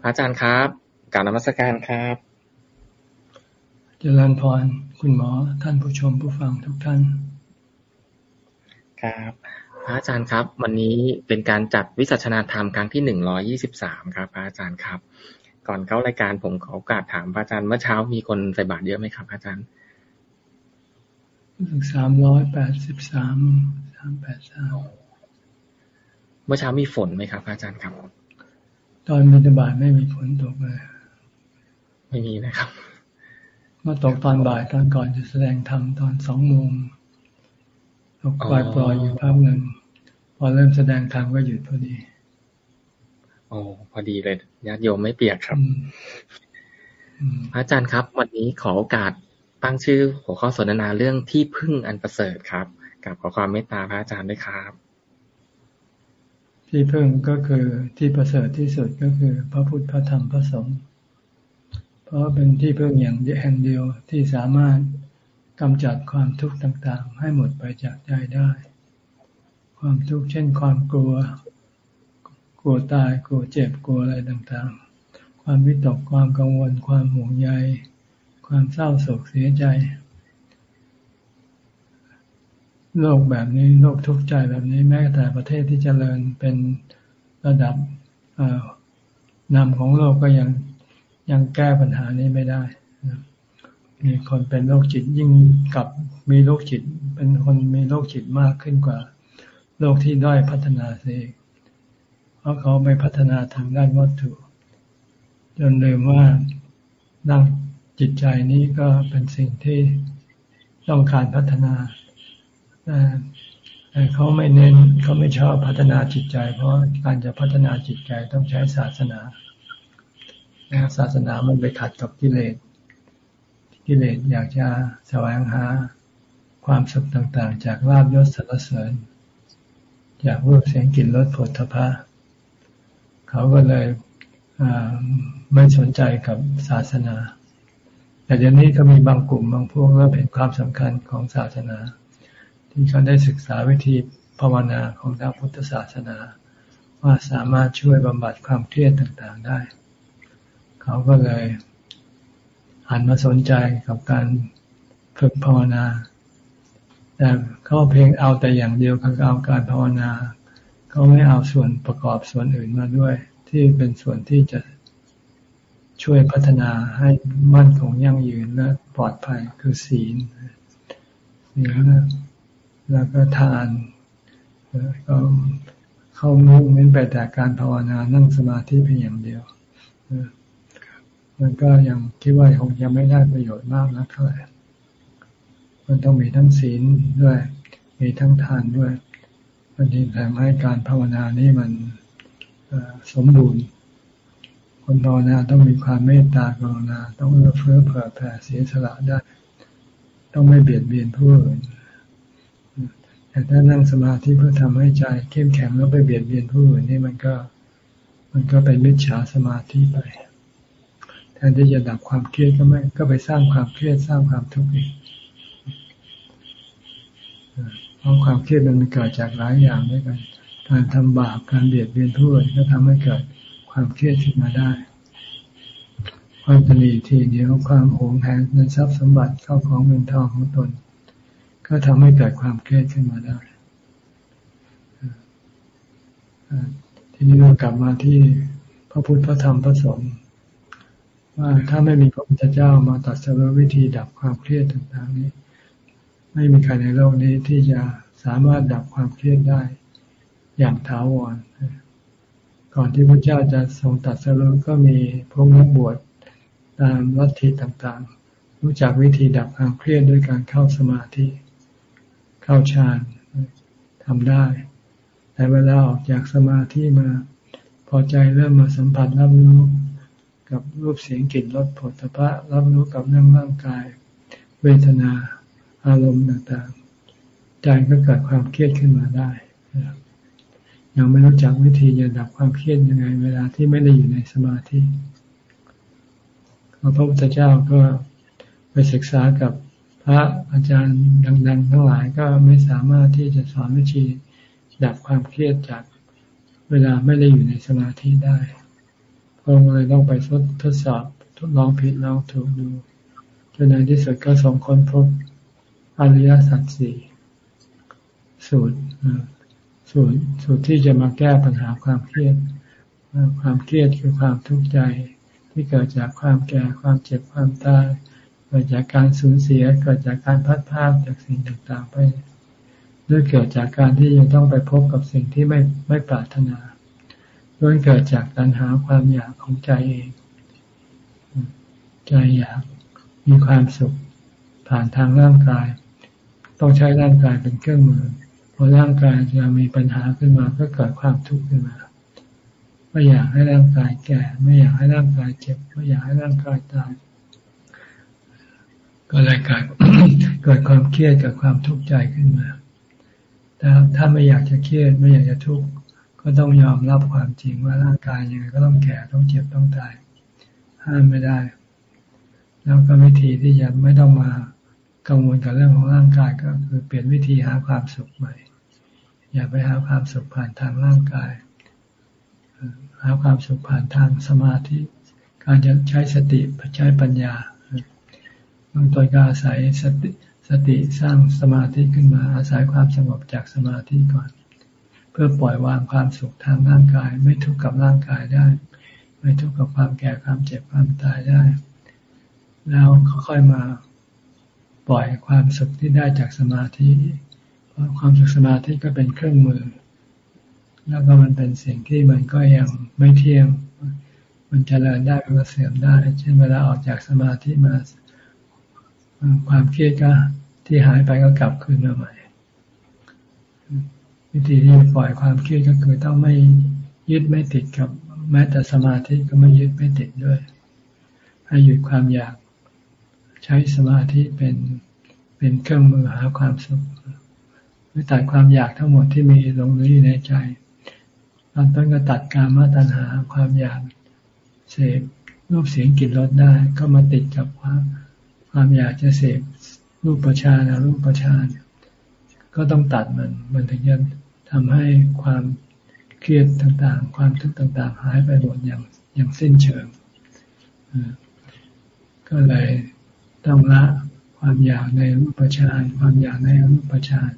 พระอาจารย์ครับกราบนมัสการครับเจริญพรคุณหมอท่านผู้ชมผู้ฟังทุกท่าน ครับ พระอาจารย์ครับ วันนี้เป็นการจัดวิสัชนาธรรมครั้งที่หนึ่งร้อยี่สิบสามครับ พระอาจารย์ครับ ก่อนเข้ารายการผมขอโอกาสถามพระอาจารย์เมื่อเช้ามีคนใส่บาตรเยอะไหมครับพระอาจารย์สามร้อยแปดสิบสามสามแปดสามเมื่อเช้ามีฝนไหมครับพระอาจารย์ครับ ตอนมิตบาทไม่มีฝนตกเลยไม่มีนะครับมาตกตอนบ่ายตอนก่อนจะแสดงธรรมตอนสองโมงตกปล่อยปล่อยอยู่ภาพหนึ่งพอเริ่มแสดงธรรมก็หยุดพอดีโอ้พอดีเลยญาติโยมไม่เปียกครับพระอาจารย์ครับ วันนี้ขอโอกาสตั้งชื่อหัวข้อสนทนาเรื่องที่พึ่งอันประเสริฐครับกับขอความเมตตาพระอาจารย์ด้วยครับ ที่พึ่งก็คือที่ประเสริฐที่สุดก็คือพระพุทธพระธรรมพระสงฆ์เพราะเป็นที่พึ่งอย่างแห่งเดียวที่สามารถกำจัดความทุกข์ต่างๆ ให้หมดไปจากใจได้ ความทุกข์เช่นความกลัว กลัวตายกลัวเจ็บกลัวอะไรต่างๆ ความวิตกความกังวล ความห่วงใย ความเศร้าโศกเสียใจ โลกแบบนี้โลกทุกข์ใจแบบนี้แม้แต่ประเทศที่เจริญเป็นระดับนำของโลกก็ยังยังแก้ปัญหานี้ไม่ได้มีคนเป็นโรคจิตยิ่งกับมีโรคจิต เป็นคนมีโรคจิตมากขึ้นกว่าโรคที่ด้อยพัฒนาเสียเพราะเขาไปพัฒนาทางด้านวัตถุ จนลืมว่าดังจิตใจนี้ก็เป็นสิ่งที่ต้องการพัฒนา เขาไม่เน้นเขาไม่ชอบพัฒนาจิตใจ เพราะการจะพัฒนาจิตใจต้องใช้ศาสนาศาสนามันไปขัดกับกิเลสกิเลสอยากจะแสวงหาความสุขต่างๆ จากลาบยศสรรเสริญ จากรูปเสียงกลิ่นรสผลทพะเขาก็เลยไม่สนใจกับศาสนา แต่เดี๋ยวนี้ก็มีบางกลุ่มบางพวกเริ่มเห็นความสำคัญของศาสนา ที่เขาได้ศึกษาวิธีภาวนาของทางพุทธศาสนา ว่าสามารถช่วยบำบัดความเครียดต่างๆได้ เขาก็เลยหันมาสนใจกับการฝึกภาวนา แต่เขาเพียงเอาแต่อย่างเดียวคือเอาการภาวนาเขาไม่เอาส่วนประกอบส่วนอื่นมาด้วย ที่เป็นส่วนที่จะช่วยพัฒนาให้มั่นคงยั่งยืนและปลอดภัยคือศีลศีล แล้วก็ทานก็เข้ามุ่งเน้นไปแต่การภาวนานั่งสมาธิเพียงอย่างเดียวมันก็ยังคิดว่าคงยังไม่ได้ประโยชน์มากนะเท่าไหร่มันต้องมีทั้งศีลด้วย มีทั้งทานด้วยมันจึงทำให้การภาวนานี้มันสมบูรณ์คนภาวนาต้องมีความเมตตากรุณาต้องเอื้อเฟื้อเผื่อแผ่เสียสละได้ ต้องไม่เบียดเบียนผู้อื่น แต่ถ้านั่งสมาธิเพื่อทำให้ใจเข้มแข็งแล้วไปเบียดเบียนผู้อื่นนี่มันก็ มันก็เป็นมิจฉาสมาธิไปแทนที่จะดับความเครียดก็ไม่ ก็ไปสร้างความเครียดสร้างความทุกข์อีกเพราะความเครียดมันเกิดจากหลายอย่างด้วยกัน การทำบาปการเบียดเบียนผู้อื่นก็ทำให้เกิดความเครียดขึ้นมาได้ ความตนีทีเดียวความโหงแหนเงินทรัพย์สมบัติเข้าของเงินทองของตน ก็ทำให้เกิดความเครียดขึ้นมาได้ทีนี้เรากลับมาที่พระพุทธพระธรรมพระสงฆ์ว่าถ้าไม่มีพระพุทธเจ้ามาตัดสรุปวิธีดับความเครียดต่างๆนี้ ไม่มีใครในโลกนี้ที่จะสามารถดับความเครียดได้ อย่างถาวร ก่อนที่พระเจ้าจะทรงตัดสรุปก็มีพวกนักบวชตามลัทธิต่างๆ รู้จักวิธีดับความเครียดด้วยการเข้าสมาธิ เข้าฌานทำได้ แต่เวลาออกจากสมาธิมา พอใจเริ่มมาสัมผัสรับรู้กับรูปเสียงกลิ่นรสผลตภะรับรู้กับเรื่องร่างกาย เวทนาอารมณ์ต่างๆ ใจก็เกิดความเครียดขึ้นมาได้ยังไม่รู้จักวิธีจะดับความเครียดยังไง เวลาที่ไม่ได้อยู่ในสมาธิพระพุทธเจ้าก็ไปศึกษากับ พระอาจารย์ดัง ๆ ทั้งหลายก็ไม่สามารถที่จะสอนวิธีดับความเครียดจากเวลาไม่ได้อยู่ในสมาธิได้พระองค์เลยต้องไปทดทดสอบทดลองผิดลองถูกดูจนในที่สุดก็สองคนพบอริยสัจสี่สูตรสูตรสูตรที่จะมาแก้ปัญหาความเครียด ความเครียดคือความทุกข์ใจที่เกิดจากความแก่ความเจ็บความตาย เกิดจากการสูญเสีย เกิดจากการพัดพาจากสิ่งต่างๆไป หรือเกิดจากการที่ยังต้องไปพบกับสิ่งที่ไม่ไม่ปรารถนาล้วนเกิดจากตัณหาความอยากของใจเอง ใจอยากมีความสุขผ่านทางร่างกาย ต้องใช้ร่างกายเป็นเครื่องมือพอร่างกายจะมีปัญหาขึ้นมาก็เกิดความทุกข์ขึ้นมาไม่อยากให้ร่างกายแก่ ไม่อยากให้ร่างกายเจ็บ ไม่อยากให้ร่างกายตาย ก็เลยเกิดเกิดความเครียดกับความทุกข์ใจขึ้นมาแต่ถ้าไม่อยากจะเครียดไม่อยากจะทุกข์ก็ต้องยอมรับความจริงว่าร่างกายยังไงก็ต้องแก่ต้องเจ็บต้องตาย ห้ามไม่ได้ แล้วก็วิธีที่จะไม่ต้องมากังวลกับเรื่องของร่างกายก็คือเปลี่ยนวิธีหาความสุขใหม่ อย่าไปหาความสุขผ่านทางร่างกาย หาความสุขผ่านทางสมาธิ การจะใช้สติใช้ปัญญา บางตัวก็อาศัยสติสติสร้างสมาธิขึ้นมา อาศัยความสงบจากสมาธิก่อน เพื่อปล่อยวางความสุขทางร่างกาย ไม่ทุกข์กับร่างกายได้ ไม่ทุกข์กับความแก่ความเจ็บความตายได้ แล้วค่อยมาปล่อยความสุขที่ได้จากสมาธิเพราะความสุขสมาธิก็เป็นเครื่องมือ แล้วก็มันเป็นสิ่งที่มันก็ยังไม่เที่ยงมันจเจริญได้มันก็เสื่อมได้ เช่นเวลาออกจากสมาธิมา ความเครียดก็ที่หายไปก็กลับคืนมาใหม่ วิธีที่ปล่อยความเครียดก็คือต้องไม่ยึดไม่ติดกับ แม้แต่สมาธิก็ไม่ยึดไม่ติดด้วย ให้หยุดความอยากใช้สมาธิเป็นเป็นเครื่องมือหาความสุขไม่ตัดความอยากทั้งหมดที่มีลงอยู่ในใจตอนต้นก็ตัดการมาตัญหาความอยากเสพรูปเสียงกลิ่นรสได้ ก็มาติดกับความ ความอยากจะเสพรูปประชานรูปประชานก็ต้องตัดมัน มันถึงจะทำให้ความเครียดต่างๆ ความทุกข์ต่างๆ หายไปหมดอย่างอย่างสิ้นเชิง ก็เลยต้องละความอยากในรูปประชานความอยากในรูปประชาน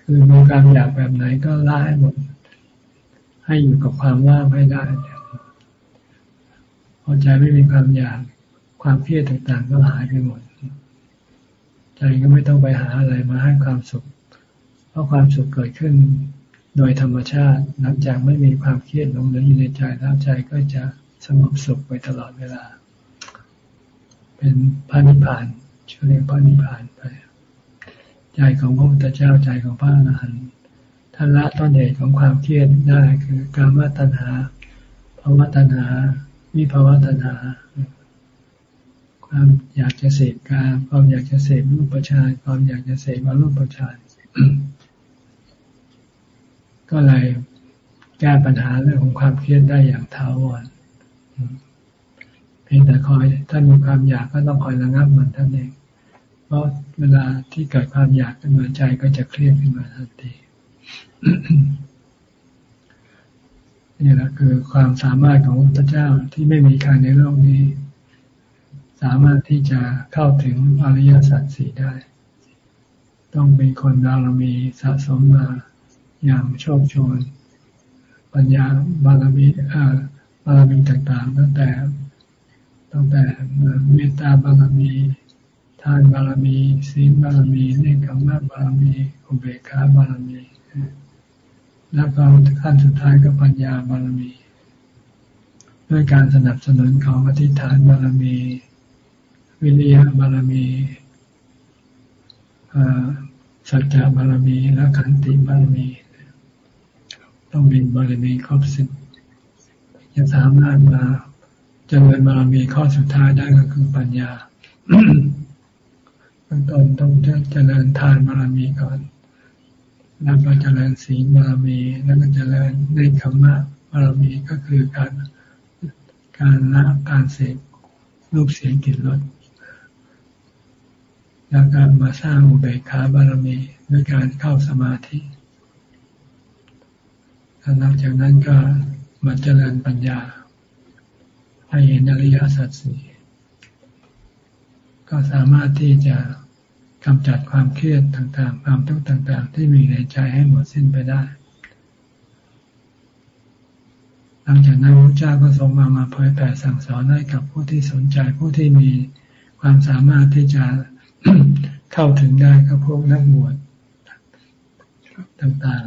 คือมีความอยากแบบไหนก็ละให้หมด ให้อยู่กับความว่างให้ได้พอใจไม่มีความอยาก ความเครียดต่างๆ ก็หายไปหมด ใจก็ไม่ต้องไปหาอะไรมาให้ความสุข เพราะความสุขเกิดขึ้นโดยธรรมชาติหลังจากไม่มีความเครียดลงเหลืออยู่ในใจแล้วใจก็จะสงบสุขไปตลอดเวลา เป็นพระนิพพานชื่อเรียกพระนิพพานไป ใจของพระพุทธเจ้าใจของพระอรหันต์ท่านละต้นเหตุของความเครียดได้คือการมาตัณหาภาวะตัณหา วิภาวะตัณหา ความอยากจะเสพการความอยากจะเสพรูปประชานความอยากจะเสพวารูปประชานก็เลยแก้ปัญหาเรื่องของความเครียดได้อย่างท้าวรเพียงแต่คอยถ้ามีความอยากก็ต้องคอยระงับมันท่านเองเพราะเวลาที่เกิดความอยากขึ้นมาใจก็จะเครียดขึ้นมาทันทีนี่แหละคือความสามารถของพระเจ้าที่ไม่มีใครในโลกนี้ สามารถที่จะเข้าถึงอริยสัจสี่ได้ ต้องเป็นคนบารมีสะสมมาอย่างโชคชน ปัญญาบารมีบารมีต่างๆตั้งแต่ตั้งแต่เมตตาบารมีทานบารมีศีลบารมีเนคขมะบารมีอุเบกขาบารมี แล้วก็ขั้นสุดท้ายก็ปัญญาบารมี ด้วยการสนับสนุนของอธิษฐานบารมี วิริยะบารมีสัจจะบารมีและขันติบารมี ต้องมีบารมีครบสิบจะสามารถมาเจริญบารมีข้อสุดท้ายได้ก็คือปัญญาต้นต้นต้องเจริญทานบารมีก่อน แล้วก็เจริญศีลบารมี แล้วก็เจริญในคำว่าบารมีก็คือการการละการเสพรูปเสียงกลิ่นรส แล้วก็มาสร้างอุเบกขาบารมีด้วยการเข้าสมาธิหลังจากนั้นก็มาเจริญปัญญาให้เห็นอริยสัจสี่ก็สามารถที่จะกำจัดความเครียดต่างๆ ความทุกข์ต่างๆ ที่มีในใจให้หมดสิ้นไปได้ หลังจากนั้นพระเจ้าก็ทรงมามาเผยแผ่สั่งสอนให้กับผู้ที่สนใจผู้ที่มีความสามารถที่จะ เข้าถึงได้กับพวกนักบวชต่าง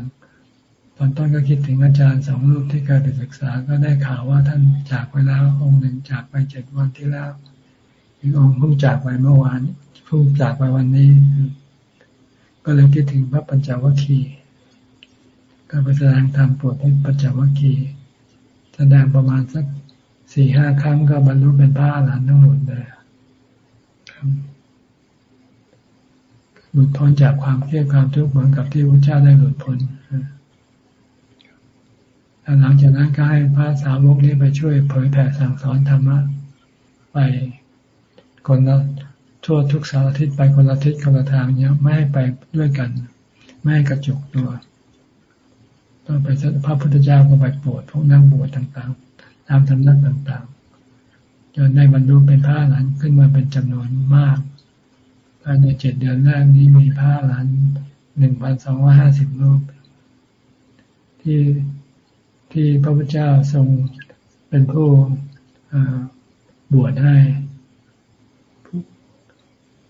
ๆ ตอนต้นก็คิดถึงอาจารย์สองรูปที่เคยไปศึกษาก็ได้ข่าวว่าท่านจากไปแล้วองค์หนึ่งจากไปเจ็ดวันที่แล้วอีกองค์เพิ่งจากไปเมื่อวานเพิ่งจากไปวันนี้ ก็เลยคิดถึงพระปัญจวัคคีย์ก็ไปแสดงธรรมปรดให้ปัญจวัคคีย์แสดงประมาณสักสี่ห้าครั้งก็บรรลุเป็นพระอรหันต์ทั้งหมดเลย หลุดพ้นจากความเครียดความทุกข์เหมือนกับที่พระเจ้าได้หลุดพ้นหลังจากนั้นก็ให้พระสาวกนี้ไปช่วยเผยแผ่สั่งสอนธรรมะไปคนละทั่วทุกสารทิศไปคนละทิศคนละทางเนี้ยไม่ให้ไปด้วยกัน ไม่ให้กระจุกตัวต้องไปพระพุทธเจ้าก็ไปโปรดพวกนั่งบวชต่างๆตามธรรมนักต่างๆจนได้บรรลุเป็นพระหลานขึ้นมาเป็นจำนวนมาก ภายในเจ็ดเดือนแรกนี้มีพระหลานหนึ่งพันสองร้อยห้าสิบรูป ที่ที่พระพุทธเจ้าทรงเป็นผู้บวชให้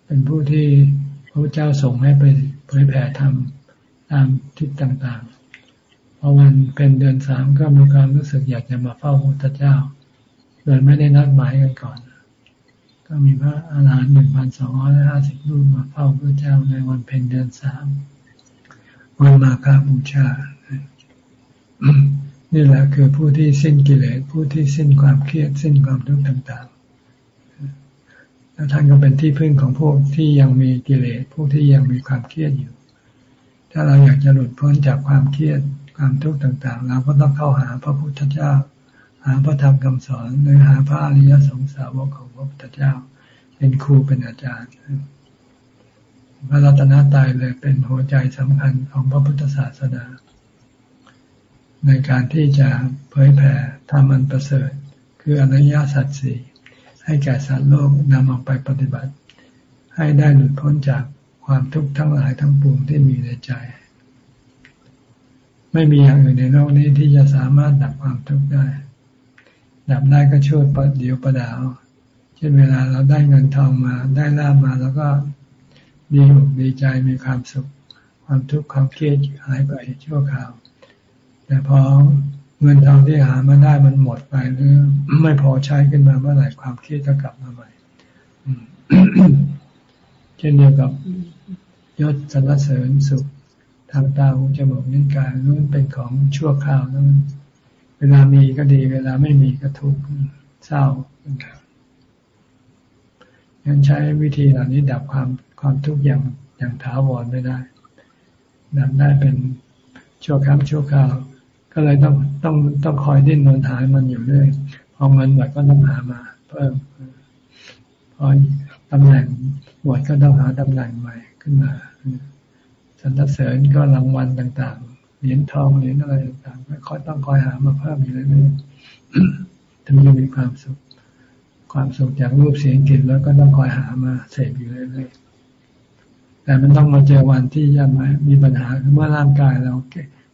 เป็นผู้ที่พระพุทธเจ้าส่งให้ไปเผยแผ่ธรรมตามทิศต่างๆ พอวันเป็นเดือนสามก็มีความรู้สึกอยากจะมาเฝ้าพระพุทธเจ้า โดยไม่ได้นัดหมายกันก่อน ก็มีพระอาหารหันต์หนึ่งพันสองร้อยห้าสิบรูปมาเฝ้าพระเจ้าในวันเพ็ญเดือนสามวันมาฆบูชา นี่แหละคือผู้ที่สิ้นกิเลสผู้ที่สิ้นความเครียดสิ้นความทุกข์ต่างๆ แล้วท่านก็เป็นที่พึ่งของพวกที่ยังมีกิเลสพวกที่ยังมีความเครียดอยู่ ถ้าเราอยากจะหลุดพ้นจากความเครียดความทุกข์ต่างๆ เราก็ต้องเข้าหาพระพุทธเจ้า หาพระธรรมคำสอนหรือหาพระอริยสงสาวกของ พระพุทธเจ้า เป็นครูเป็นอาจารย์พระรัตนตรัยเลยเป็นหัวใจสำคัญของพระพุทธศาสนา ในการที่จะเผยแผ่ธรรมันประเสริฐ คืออริยสัจสี่ให้แก่สัตว์โลกนำออกไปปฏิบัติ ให้ได้หลุดพ้นจากความทุกข์ทั้งหลายทั้งปวงที่มีในใจ ไม่มีอย่างอื่นในโลกนี้ที่จะสามารถดับความทุกข์ได้ ดับได้ก็ช่วยประเดียวประดาว เช่นเวลาเราได้เงินทองมา ได้ลาบมาแล้วก็ดีอกดีใจมีความสุข ความทุกข์ความเครียดหายไปชั่วคราว แต่พอเงินทองที่หามาได้มันหมดไปหรือไม่พอใช้ขึ้นมาเมื่อไหร่ความเครียดก็กลับมาใหม่เช่นเดียวกับยศสรรเสริญสุขทางตาหูจมูกนิ้วกายนั่นเป็นของชั่วคราวนั่นเวลามีก็ดี เวลาไม่มีก็ทุกข์เศร้า งั้นใช้วิธีเหล่านี้ดับความความทุกข์อย่างอย่างถาวรไม่ได้ดับได้เป็นชั่วครั้งชั่วคราว ก็เลยต้องต้องต้องคอยดิ้นรนหามันอยู่เรื่อยพอเงินหมดก็ต้องหามา เพิ่มพอตำแหน่งหมดก็ต้องหาตำแหน่งใหม่ขึ้นมาสรรเสริญก็รางวัลต่างๆ เหรียญทองเหรียญอะไรต่างๆคอยต้องคอยหามาเพิ่มอยู่เรื่อยๆถึงจะมีความสุข ความสุขจากรูปเสียงกลิ่นแล้วก็ต้องคอยหามาเสพอยู่เรื่อยๆแต่มันต้องมาเจอวันที่จะมามีปัญหาเมื่อร่างกายเรา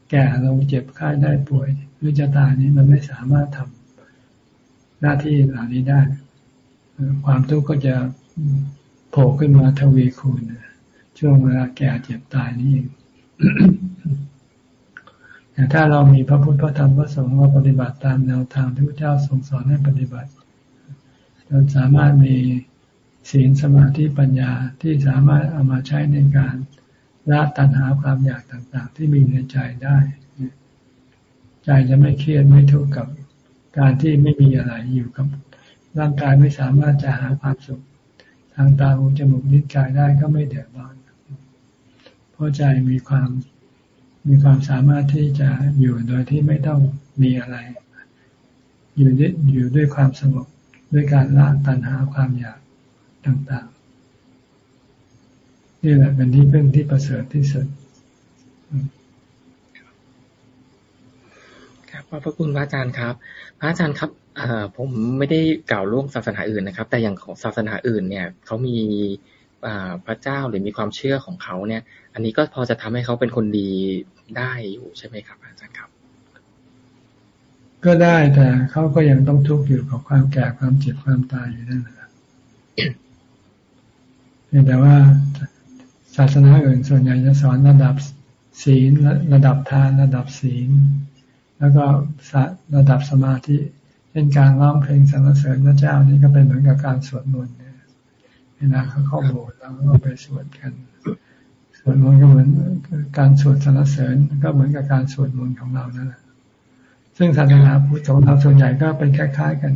แก่เราเจ็บไข้ได้ป่วยหรือจะตายนี้มันไม่สามารถทำหน้าที่เหล่านี้ได้ ความทุกข์ก็จะโผล่ขึ้นมาทวีคูณช่วงเวลาแก่เจ็บตายนี่เองแต่ถ้าเรามีพระพุทธพระธรรมพระสงฆ์มาปฏิบัติตามแนวทางที่พระเจ้าทรงสอนให้ปฏิบัติ เราสามารถมีศีลสมาธิปัญญาที่สามารถเอามาใช้ในการละตัณหาความอยากต่างๆ ที่มีในใจได้ ใจจะไม่เครียดไม่ทุกข์กับการที่ไม่มีอะไรอยู่กับร่างกายไม่สามารถจะหาความสุข ทางตาหูจมูกนิ้วกายได้ก็ไม่เดือดร้อน เพราะใจมีความมีความสามารถที่จะอยู่โดยที่ไม่ต้องมีอะไร อยู่ด้วยอยู่ด้วยความสงบ ด้วยการละตัณหาความอยากต่างๆ นี่แหละเป็นที่พึ่งที่ประเสริฐที่สุดครับขอบพระคุณพระอาจารย์ครับ พระอาจารย์ครับผมไม่ได้กล่าวล่วงศาสนาอื่นนะครับ แต่อย่างของศาสนาอื่นเนี่ยเขามีพระเจ้าหรือมีความเชื่อของเขาเนี่ย อันนี้ก็พอจะทำให้เขาเป็นคนดีได้อยู่ใช่ไหมครับ อาจารย์ครับ ก็ได้แต่เขาก็ยังต้องทุกข์อยู่กับความแก่ความเจ็บความตายอยู่นั่นแหละแต่ว่าศาสนาอื่นส่วนใหญ่จะสอนระดับศีลระดับทานระดับศีล แล้วก็ระดับสมาธิเช่นการร้องเพลงสรรเสริญพระเจ้านี่ก็เป็นเหมือนกับการสวดมนต์เวลาเขาเข้าโบสถ์เราก็ไปสวดกันสวดมนต์ก็เหมือนการสวดสรรเสริญ ก็เหมือนกับการสวดมนต์ของเรานั่นแหละ ซึ่งศาสนาพุทธของเราส่วนใหญ่ก็เป็นคล้ายๆกัน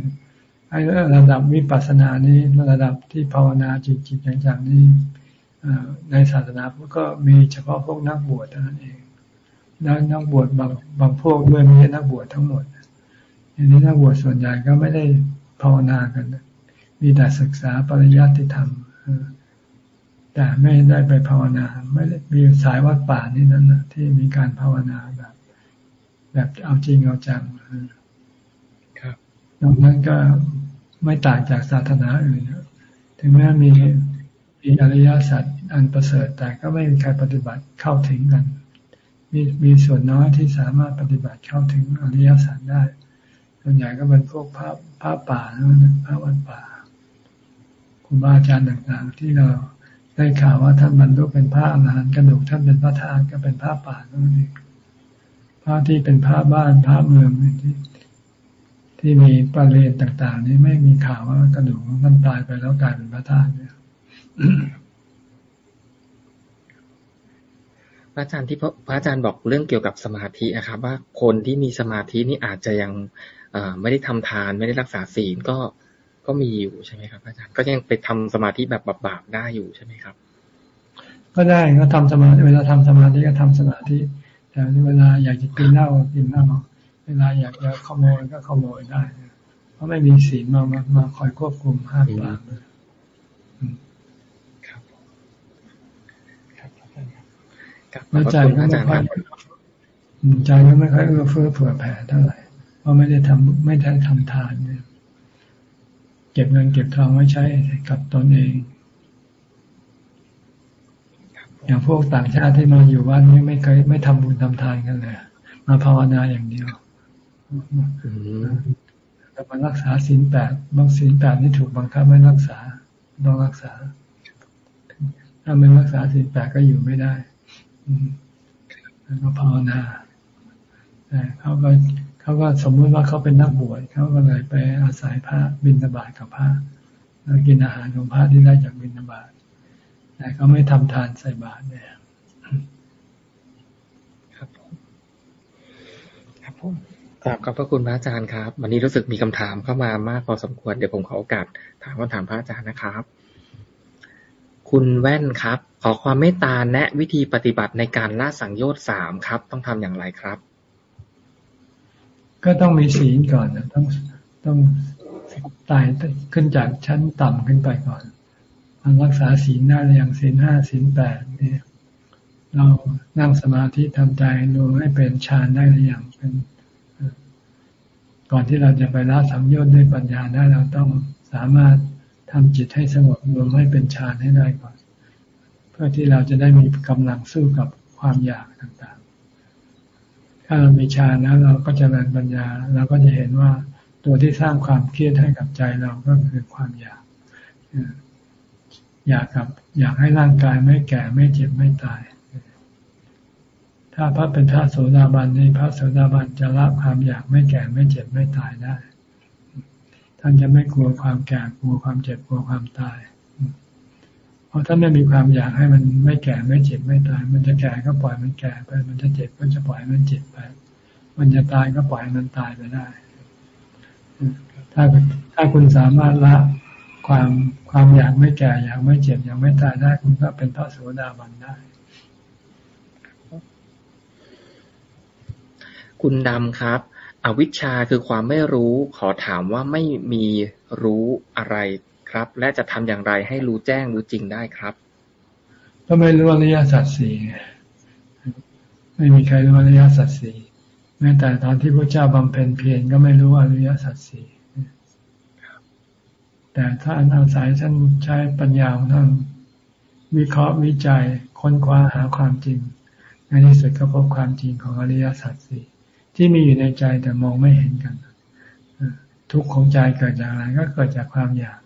ไอ้ระดับวิปัสสนานี้ระดับที่ภาวนาจิตจิตอย่างๆนี้ในศาสนาพุทธก็มีเฉพาะพวกนักบวชเท่านั้นเองแล้วนักบวชบางบางพวกด้วยไม่ใช่นักบวชทั้งหมดอันนี้นักบวชส่วนใหญ่ก็ไม่ได้ภาวนากัน มีแต่ศึกษาปริยัติธรรมแต่ไม่ได้ไปภาวนา ไม่ได้มีสายวัดป่านี่นั่นนะที่มีการภาวนา แบบแบบเอาจริงเอาจังครับดังนั้นก็ไม่ต่างจากศาสนาอื่นถึงแม้มีมีอริยสัจอันประเสริฐแต่ก็ไม่มีใครปฏิบัติเข้าถึงกัน มีมีส่วนน้อยที่สามารถปฏิบัติเข้าถึงอริยสัจได้ ส่วนใหญ่ก็เป็นพวกพระพระป่าพระวัดป่าครูบาอาจารย์ต่างๆ ที่เราได้ข่าวว่าท่านบรรลุเป็นพระอรหันต์กระดูกท่านเป็นพระธาตุก็เป็นพระป่านั่นเอง พระที่เป็นพระบ้านพระเมืองที่ที่มีประเรียนต่าง ๆ นี่ไม่มีข่าวว่ากระดูกของท่านตายไปแล้วกลายเป็นพระธาตุเนี่ยพระอาจารย์ที่พระอาจารย์บอกเรื่องเกี่ยวกับสมาธินะครับ ว่าคนที่มีสมาธินี่อาจจะยังไม่ได้ทำทาน ไม่ได้รักษาศีลก็ก็มีอยู่ใช่ไหมครับอาจารย์ก็ยังไปทำสมาธิแบบบาปๆได้อยู่ใช่ไหมครับ ก็ได้ก็ทำสมาธิเวลาทำสมาธิก็ทำสมาธิ แต่เวลาอยากจะกินเหล้ากินเหล้าเวลาอยากจะขโมยก็ขโมยได้ เพราะไม่มีศีลมามามาคอยควบคุมห้ามปรามแล้วใจก็ไม่ค่อยใจก็ไม่ค่อยเอื้อเฟื้อเผื่อแผ่เท่าไหร่เพราะไม่ได้ทำไม่ได้ทำทานเนี่ย เก็บเงินเก็บทองไว้ใช้กับตนเอง อย่างพวกต่างชาติที่มาอยู่วัดนี้ไม่เคยไม่ทำบุญทำทานกันเลยมาภาวนาอย่างเดียวแต่มารักษาศีลแปดบางศีลแปดนี่ถูกบังคับไม่รักษาต้องรักษา ถ้าไม่รักษาศีลแปดก็อยู่ไม่ได้แล้วก็ภาวนาแต่เขาก็เขาก็สมมติว่าเขาเป็นนักบวชเขาก็เลยไปอาศัยพระบิณฑบาตกับพระแล้วกินอาหารของพระที่ได้จากบิณฑบาต แต่เขาไม่ทำทานใส่บาตรเนี่ยครับผมครับผมกราบขอบพระคุณพระอาจารย์ครับ วันนี้รู้สึกมีคำถามเข้ามามากพอสมควรเดี๋ยวผมขอโอกาสถามคำถามพระอาจารย์นะครับ คุณแว่นครับ ขอความเมตตาแนะวิธีปฏิบัติในการละสังโยชน์สามครับ ต้องทำอย่างไรครับ ก็ต้องมีศีลก่อนนะต้องต้องตายขึ้นจากชั้นต่ำขึ้นไปก่อน รักษาศีลได้อย่างศีลห้าศีลแปดเนี่ยเรานั่งสมาธิทำใจรวมให้เป็นฌานได้หรือยังเป็นก่อนที่เราจะไปละสังโยชน์ด้วยปัญญาได้เราต้องสามารถทำจิตให้สงบรวมให้เป็นฌานให้ได้ก่อน เพื่อที่เราจะได้มีกำลังสู้กับความอยากต่างๆ ถ้าเรามีฌานแล้วเราก็จะเริญปัญญา เราก็จะเห็นว่าตัวที่สร้างความเครียดให้กับใจเราก็คือความอยาก อยากกับ อยากให้ร่างกายไม่แก่ไม่เจ็บไม่ตาย ถ้าพระเป็นพระโสดาบันนี่พระโสดาบันจะละความอยากไม่แก่ไม่เจ็บไม่ตายได้ ท่านจะไม่กลัวความแก่กลัวความเจ็บกลัวความตาย เพราะถ้านไม่มีความอยากให้มันไม่แก่ไม่เจ็บไม่ตาย มันจะแก่ก็ปล่อยมันแก่ไป มันจะเจ็บก็จะปล่อยมันเจ็บไป มันจะตายก็ปล่อยมันตายไปได้ ถ้าถ้าคุณสามารถละ ความความอยากไม่แก่อยากไม่เจ็บอยากไม่ตายได้คุณก็เป็นพระโสดาบันได้ คุณดำครับ อวิชชาคือความไม่รู้ ขอถามว่าไม่มีรู้อะไรครับ และจะทำอย่างไรให้รู้แจ้งรู้จริงได้ครับ ก็ไม่รู้อริยสัจสี่ไม่มีใครรู้อริยสัจสี่แม้แต่ตอนที่พระเจ้าบำเพ็ญเพียรก็ไม่รู้อริยสัจสี่ แต่ถ้าอันอาศัยท่านใช้ปัญญาของท่านวิเคราะห์วิจัยค้นคว้าหาความจริง ในที่สุดก็พบความจริงของอริยสัจสี่ที่มีอยู่ในใจแต่มองไม่เห็นกัน ทุกข์ของใจเกิดจากอะไรก็เกิดจากความอยาก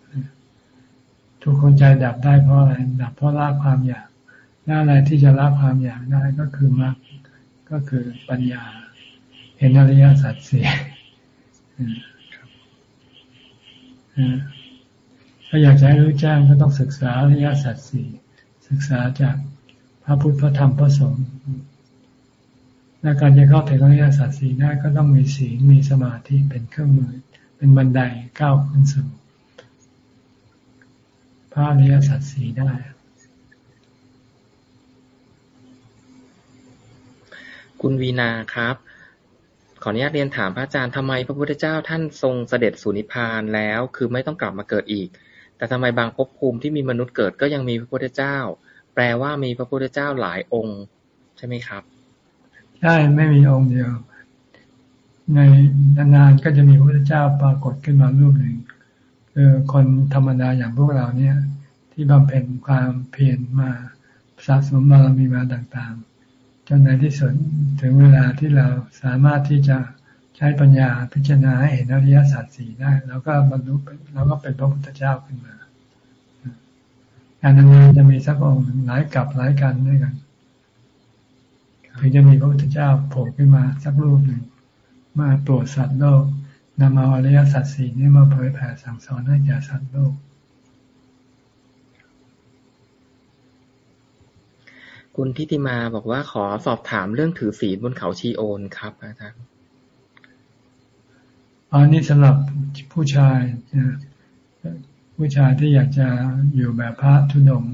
ทุกข์ของใจดับได้เพราะอะไรดับเพราะละความอยากและอะไรที่จะละความอยากได้ก็คือมรรคก็คือปัญญา เห็นอริยสัจสี่ ถ้าอยากจะให้รู้แจ้งก็ต้องศึกษาอริยสัจสี่ศึกษาจากพระพุทธพระธรรมพระสงฆ์และการจะเข้าถึงอริยสัจสี่ได้ก็ต้องมีศีลมีสมาธิเป็นเครื่องมือ เป็นบันไดก้าวขึ้นสู่พระอริยสัจสี่ได้คุณวีนาครับ ขออนุญาตเรียนถามพระอาจารย์ทำไมพระพุทธเจ้าท่านทรงเสด็จสู่นิพานแล้ว คือไม่ต้องกลับมาเกิดอีก แต่ทำไมบางภพภูมิที่มีมนุษย์เกิดก็ยังมีพระพุทธเจ้า แปลว่ามีพระพุทธเจ้าหลายองค์ ใช่ไหมครับ ใช่ไม่มีองค์เดียว ในนานๆก็จะมีพระพุทธเจ้าปรากฏขึ้นมารูปหนึ่งคือคนธรรมดาอย่างพวกเราเนี่ย ที่บำเพ็ญความเพียรมาสะสมบารมีมาต่างๆจนในที่สุดถึงเวลาที่เราสามารถที่จะ ใช้ปัญญาพิจารณาเห็นอริยสัจสี่ได้ แล้วก็บรรลุแล้วก็เป็นพระพุทธเจ้าขึ้นมาการนั้นจะมีสักองค์หลายกับหลายกันด้วยกันถึงจะมีพระพุทธเจ้าโผล่ขึ้นมาสักรูปหนึ่งมาโปรดสัตว์โลกนำเอาอริยสัจสี่นี้มาเผยแผ่สั่งสอนให้แก่สัตว์โลก คุณทิติมาบอกว่าขอสอบถามเรื่องถือศีลบนเขาชีโอนครับอาจารย์ อันนี้สำหรับผู้ชายผู้ชายที่อยากจะอยู่แบบพระทุดง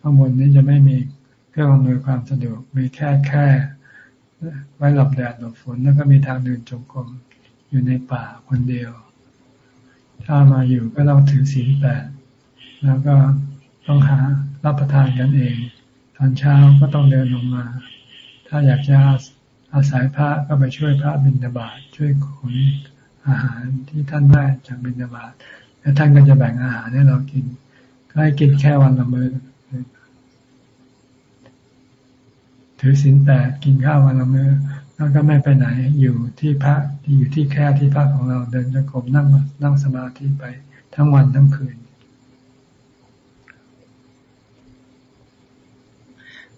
ข้างบนนี้จะไม่มีเครื่องอำนวยความสะดวกมีแค่แค่ ไว้หลับแดดหลบฝนแล้วก็มีทางเดินจงกรมอยู่ในป่าคนเดียว ถ้ามาอยู่ก็ต้องถือศีลแปดแล้วก็ต้องหารับประทานกันเองตอนเช้าก็ต้องเดินลงมา ถ้าอยากจะอาศัยพระก็ไปช่วยพระบิณฑบาตช่วยขน อาหารที่ท่านได้จากบิณฑบาตแล้วท่านก็จะแบ่งอาหารให้เรากิน ก็ให้กินแค่วันละมื้อถือศีลแปดกินข้าววันละมื้อแล้วก็ไม่ไปไหนอยู่ที่พระที่อยู่ที่แค่ที่พักของเราเดินจงกรมนั่งนั่งสมาธิไปทั้งวันทั้งคืน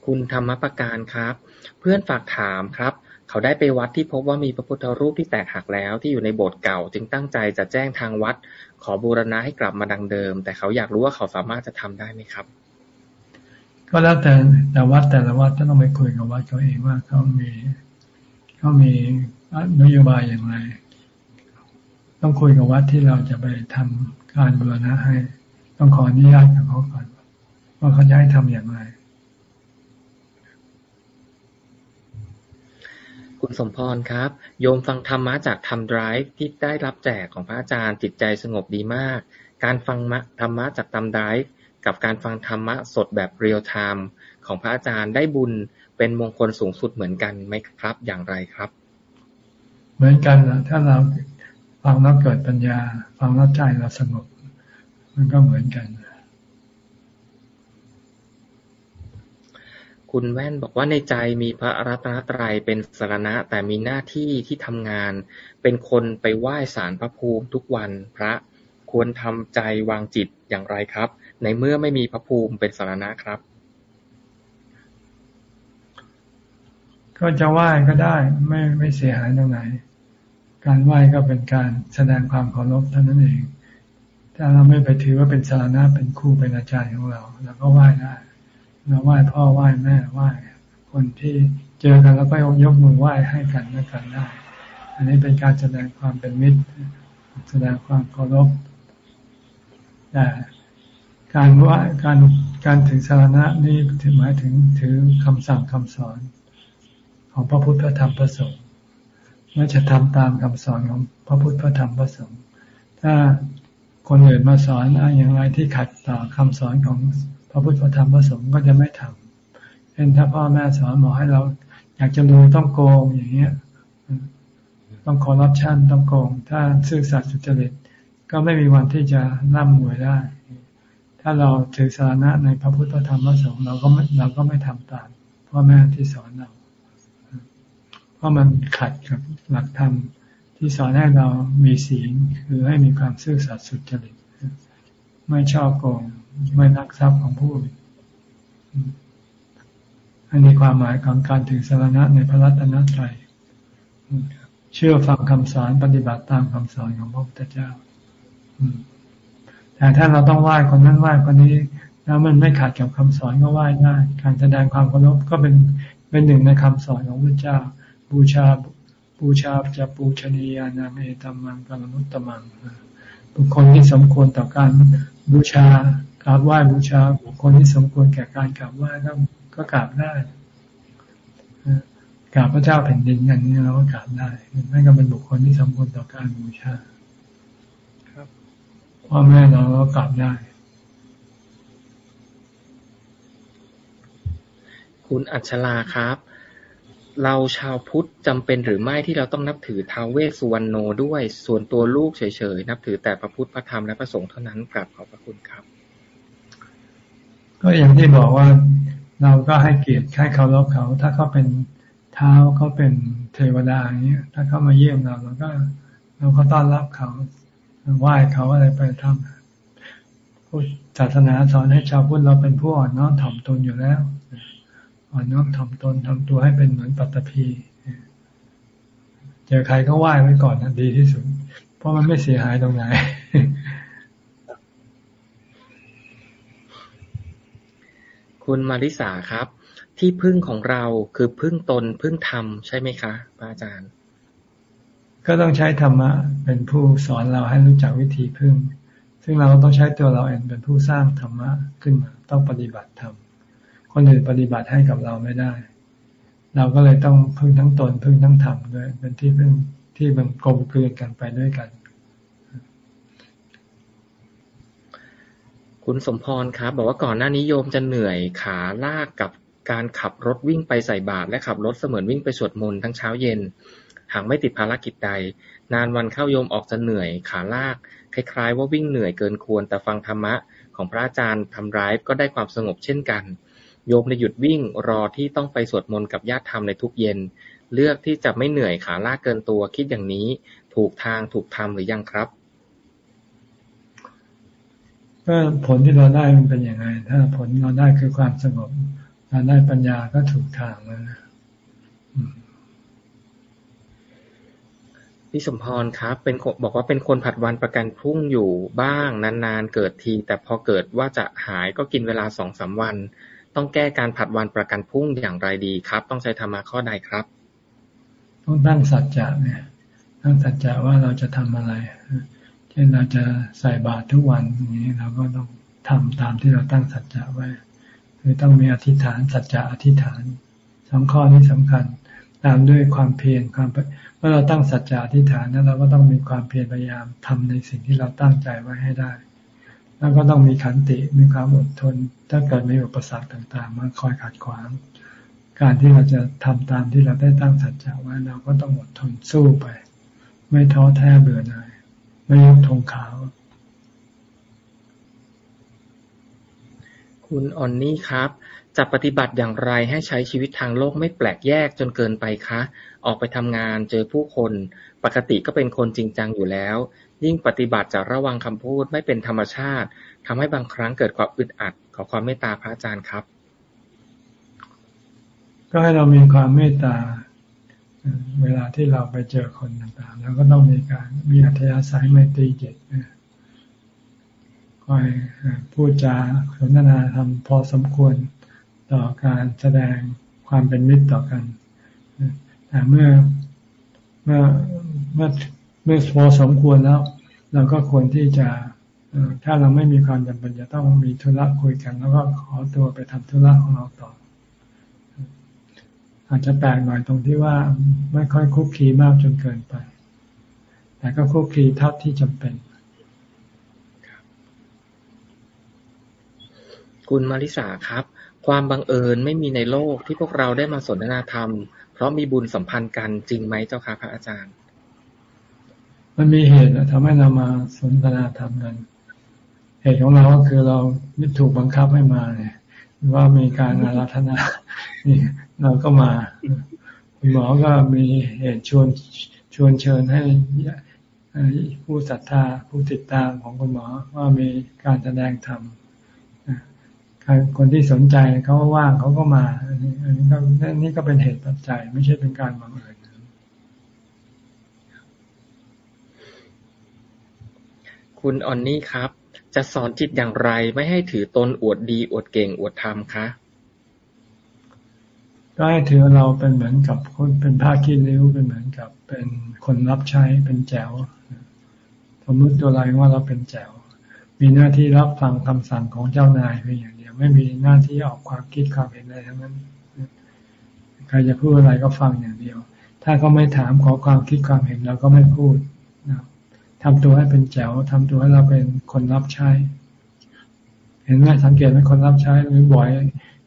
คุณธรรมประการครับ เพื่อนฝากถามครับ เขาได้ไปวัดที่พบว่ามีพระพุทธรูปที่แตกหักแล้ว ที่อยู่ในโบสถ์เก่า จึงตั้งใจจะแจ้งทางวัด ขอบูรณะให้กลับมาดังเดิม แต่เขาอยากรู้ว่าเขาสามารถจะทำได้ไหมครับ ก็แล้วแต่แต่วัดแต่ละวัดต้องไปคุยกับวัดเขาเองว่าเขามีเขามีนโยบายอย่างไร ต้องคุยกับวัดที่เราจะไปทำการบูรณะให้ ต้องขออนุญาตกับเขาก่อนว่าเขาจะให้ทำอย่างไร คุณสมพรครับ โยมฟังธรรมะจากทำไดรฟ์ที่ได้รับแจกของพระอาจารย์จิตใจสงบดีมาก การฟังธรรมะจากทำไดรฟ์กับการฟังธรรมะสดแบบเรียลไทม์ของพระอาจารย์ได้บุญเป็นมงคลสูงสุดเหมือนกันไหมครับ อย่างไรครับ เหมือนกันนะถ้าเราฟังแล้วเกิดปัญญา ฟังแล้วใจเราสงบ มันก็เหมือนกัน คุณแว่นบอกว่าในใจมีพระรัตนตรัยเป็นสรณะ แต่มีหน้าที่ที่ทำงาน เป็นคนไปไหว้สารพระภูมิทุกวันพระควรทำใจวางจิตอย่างไรครับ ในเมื่อไม่มีพระภูมิเป็นสรณะครับ ก็จะไหว้ก็ได้ ไม่ไม่เสียหายตรงไหน การไหว้ก็เป็นการแสดงความเคารพเท่านั้นเอง ถ้าเราไม่ไปถือว่าเป็นสาระเป็นครูเป็นอาจารย์ของเราเราก็ไหว้ได้ เราไหว้พ่อไหว้แม่ไหว้คนที่เจอกันแล้วก็ยกมือไหว้ให้กันและกันได้ อันนี้เป็นการแสดงความเป็นมิตร แสดงความเคารพแต่การว่าการการถึงสาระนี่ถึงหมายถึงถือคำสั่งคำสอนของพระพุทธพระธรรมพระสงฆ์ไม่จะทำตามคำสอนของพระพุทธพระธรรมพระสงฆ์ถ้าคนอื่นมาสอนอย่างไรที่ขัดต่อคำสอนของ ระพุทธพระธรรมพระสงฆ์ก็จะไม่ทำเช่นถ้าพ่อแม่สอนบอกให้เรา อยากจะรู้ต้องโกงอย่างเงี้ย ต้องคอร์รัปชันต้องโกง ถ้าซื่อสัตย์สุจริตก็ไม่มีวันที่จะร่ำรวยได้ ถ้าเราถือสาระในพระพุทธธรรมพระสงฆ์เราก็ไม่เราก็ไม่ทำตามพ่อแม่ที่สอนเรา เพราะมันขัดกับหลักธรรมที่สอนให้เรามีศีลคือให้มีความซื่อสัตย์สุจริต ไม่ชอบโกง ไม่นักทรัพย์ของผู้อื่นอันนี้ความหมายของการถือสาระในพระรัตนตรัยเชื่อฟังคำสอนปฏิบัติตามคำสอนของพระพุทธเจ้าแต่ถ้าเราต้องไหว้คนนั้นไหว้คนนี้แล้วมันไม่ขัดกับคำสอนก็ไหว้ได้การแสดงความเคารพก็เป็นเป็นหนึ่งในคำสอนของพระเจ้า บูชาบูชาจะปูชนียานาเมตมังกัลมุตตมังบุคคลที่สมควรต่อการบูชา กราบไหว้บูชาบุคคลที่สมควรแก่การกราบไหว้ก็ก็กราบได้กราบพระเจ้าแผ่นดินอย่างนี้เราก็กราบได้นั่นก็เป็นบุคคลที่สมควรต่อการบูชา ครับพ่อแม่เราก็กราบได้ คุณอัชลาครับ เราชาวพุทธจำเป็นหรือไม่ที่เราต้องนับถือท้าวเวสสุวรรณโนด้วยส่วนตัวลูกเฉยๆ นับถือแต่พระพุทธพระธรรมและพระสงฆ์เท่านั้นกราบขอบพระคุณครับ ก็อย่างที่บอกว่าเราก็ให้เกียรติให้เขารบเขา ถ้าเขาเป็นเท้าเขาเป็นเทวดาอย่างเงี้ย ถ้าเขามาเยี่ยมเราเราก็ เราก็ต้อนรับเขาไหว้เขาอะไรไปทำพุทธศาสนาสอนให้ชาวพุทธเราเป็นผู้อ่อนน้อมถ่อมตนอยู่แล้ว อ่อนน้อมถ่อมตนทำตัวให้เป็นเหมือนปัตตภีเจอใครก็ไหว้ไว้ก่อนนะดีที่สุด เพราะมันไม่เสียหายตรงไหน คุณมาริสาครับ ที่พึ่งของเราคือพึ่งตนพึ่งธรรมใช่ไหมคะพระอาจารย์ ก็ต้องใช้ธรรมะเป็นผู้สอนเราให้รู้จักวิธีพึ่ง ซึ่งเราต้องใช้ตัวเราเองเป็นผู้สร้างธรรมะขึ้นมา ต้องปฏิบัติธรรมคนอื่นปฏิบัติให้กับเราไม่ได้ เราก็เลยต้องพึ่งทั้งตนพึ่งทั้งธรรมด้วยเป็นที่พึ่งที่มันกลมกลืนกันไปด้วยกัน คุณสมพรครับ บอกว่าก่อนหน้านี้โยมจะเหนื่อยขาลากกับการขับรถวิ่งไปใส่บาตรและขับรถเสมือนวิ่งไปสวดมนต์ทั้งเช้าเย็น หากไม่ติดภารกิจใด นานวันเข้าโยมออกจะเหนื่อยขาลาก คล้ายๆ ว่าวิ่งเหนื่อยเกินควร แต่ฟังธรรมะของพระอาจารย์ทำร้ายก็ได้ความสงบเช่นกัน โยมในหยุดวิ่งรอที่ต้องไปสวดมนต์กับญาติธรรมในทุกเย็น เลือกที่จะไม่เหนื่อยขาลากเกินตัวคิดอย่างนี้ ถูกทางถูกทำหรือยังครับ ก็ผลที่เราได้มันเป็นยังไง ถ้าผลเราได้คือความสงบเราได้ปัญญาก็ถูกทางแล้วนะพี่สมพรครับ เป็นบอกว่าเป็นคนผัดวันประกันพรุ่งอยู่บ้างนานๆเกิดที แต่พอเกิดว่าจะหายก็กินเวลาสองสาวัน ต้องแก้การผัดวันประกันพรุ่งอย่างไรดีครับ ต้องใช้ธรรมะข้อใดครับ ต้องตั้งสัจจะเนี่ยตั้งสัจจะว่าเราจะทำอะไรเช่นเราจะใส่บาตรทุกวันอย่างนี้เราก็ต้องทำตามที่เราตั้งสัจจะไว้คือต้องมีอธิษฐานสัจจะอธิษฐานสองข้อนี้สำคัญ ตามด้วยความเพียรความเมื่อเราตั้งสัจจะอธิษฐานนั้นเราก็ต้องมีความเพียรพยายามทำในสิ่งที่เราตั้งใจไว้ให้ได้ แล้วก็ต้องมีขันติมีความอดทน ถ้าเกิดมีอุปสรรคต่างๆมาคอยขัดขวาง การที่เราจะทำตามที่เราได้ตั้งสัจจะไว้เราก็ต้องอดทนสู้ไป ไม่ท้อแท้เบื่อหน่าย ไม่ยกธงขาว คุณออนนี่ครับ จะปฏิบัติอย่างไรให้ใช้ชีวิตทางโลกไม่แปลกแยกจนเกินไปคะ ออกไปทำงานเจอผู้คน ปกติก็เป็นคนจริงจังอยู่แล้ว ยิ่งปฏิบัติจะระวังคำพูดไม่เป็นธรรมชาติทำให้บางครั้งเกิดความอึดอัด ขอความเมตตาพระอาจารย์ครับ ก็ให้เรามีความเมตตา เวลาที่เราไปเจอคนต่างๆเราก็ต้องมีการมีอัธยาศัยไมตรีจิตคอยพูดจาสนทนาทำพอสมควรต่อการแสดงความเป็นมิตรต่อกันแต่เมื่อเมื่อเมื่อเมื่อพอสมควรแล้ว เราก็ควรที่จะถ้าเราไม่มีความจำเป็นจะต้องมีธุระคุยกัน แล้วก็ขอตัวไปทำธุระของเราต่อ อาจจะแปลกหน่อยตรงที่ว่าไม่ค่อยคุกคีมากจนเกินไป แต่ก็คุกคีเท่าที่จำเป็นคุณมาริสาครับ ความบังเอิญไม่มีในโลกที่พวกเราได้มาสนทนาธรรม เพราะมีบุญสัมพันธ์กันจริงไหมเจ้าค่ะพระอาจารย์ มันมีเหตุทำให้เรามาสนทนาธรรมกัน เหตุของเราก็คือเราไม่ถูกบังคับให้มาเนี่ยว่ามีการอาราธนานี่ เราก็มา คุณหมอก็มีเหตุชวนชวนเชิญให้ผู้ศรัทธาผู้ติดตามของคุณหมอว่ามีการแสดงธรรมคนที่สนใจเขาว่างเขาก็มา อันนี้ก็นี่ก็เป็นเหตุปัจจัย ไม่ใช่เป็นการบังเอิญคุณออนนี่ครับ จะสอนจิตอย่างไรไม่ให้ถือตนอวดดีอวดเก่งอวดธรรมคะ ก็ให้ถือเราเป็นเหมือนกับคนเป็นผ้าขี้ริ้วเป็นเหมือนกับเป็นคนรับใช้เป็นแจวสมมติตัวเราว่าเราเป็นแจวมีหน้าที่รับฟังคำสั่งของเจ้านายเพียงอย่างเดียวไม่มีหน้าที่ออกความคิดความเห็นอะไรทั้งนั้นใครจะพูดอะไรก็ฟังอย่างเดียว ถ้าเขาไม่ถามขอความคิดความเห็นเราก็ไม่พูดนะทำตัวให้เป็นแจวทำตัวให้เราเป็นคนรับใช้ เห็นไหมสังเกตไหมคนรับใช้หรือบ่อย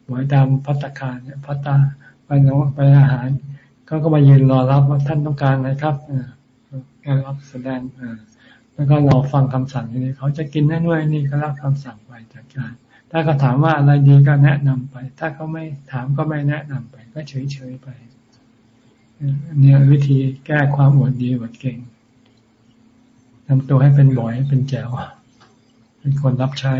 บ่อยตามพัตคารเนี่ยพัตตาไปน้องไปอาหารเขาก็มายืนรอรับว่าท่านต้องการอะไรครับการรับแสดงแล้วก็รอฟังคำสั่งนี้เขาจะกินนั่นด้วยนี่ก็รับคำสั่งไปจากการถ้าเขาถามว่าอะไรดีก็แนะนำไป ถ้าเขาไม่ถามก็ไม่แนะนำไป ก็เฉยๆไปเนี่ยวิธีแก้ความอวดดีอวดเก่งทำตัวให้เป็นบ่อยเป็นแจ๋วเป็นคนรับใช้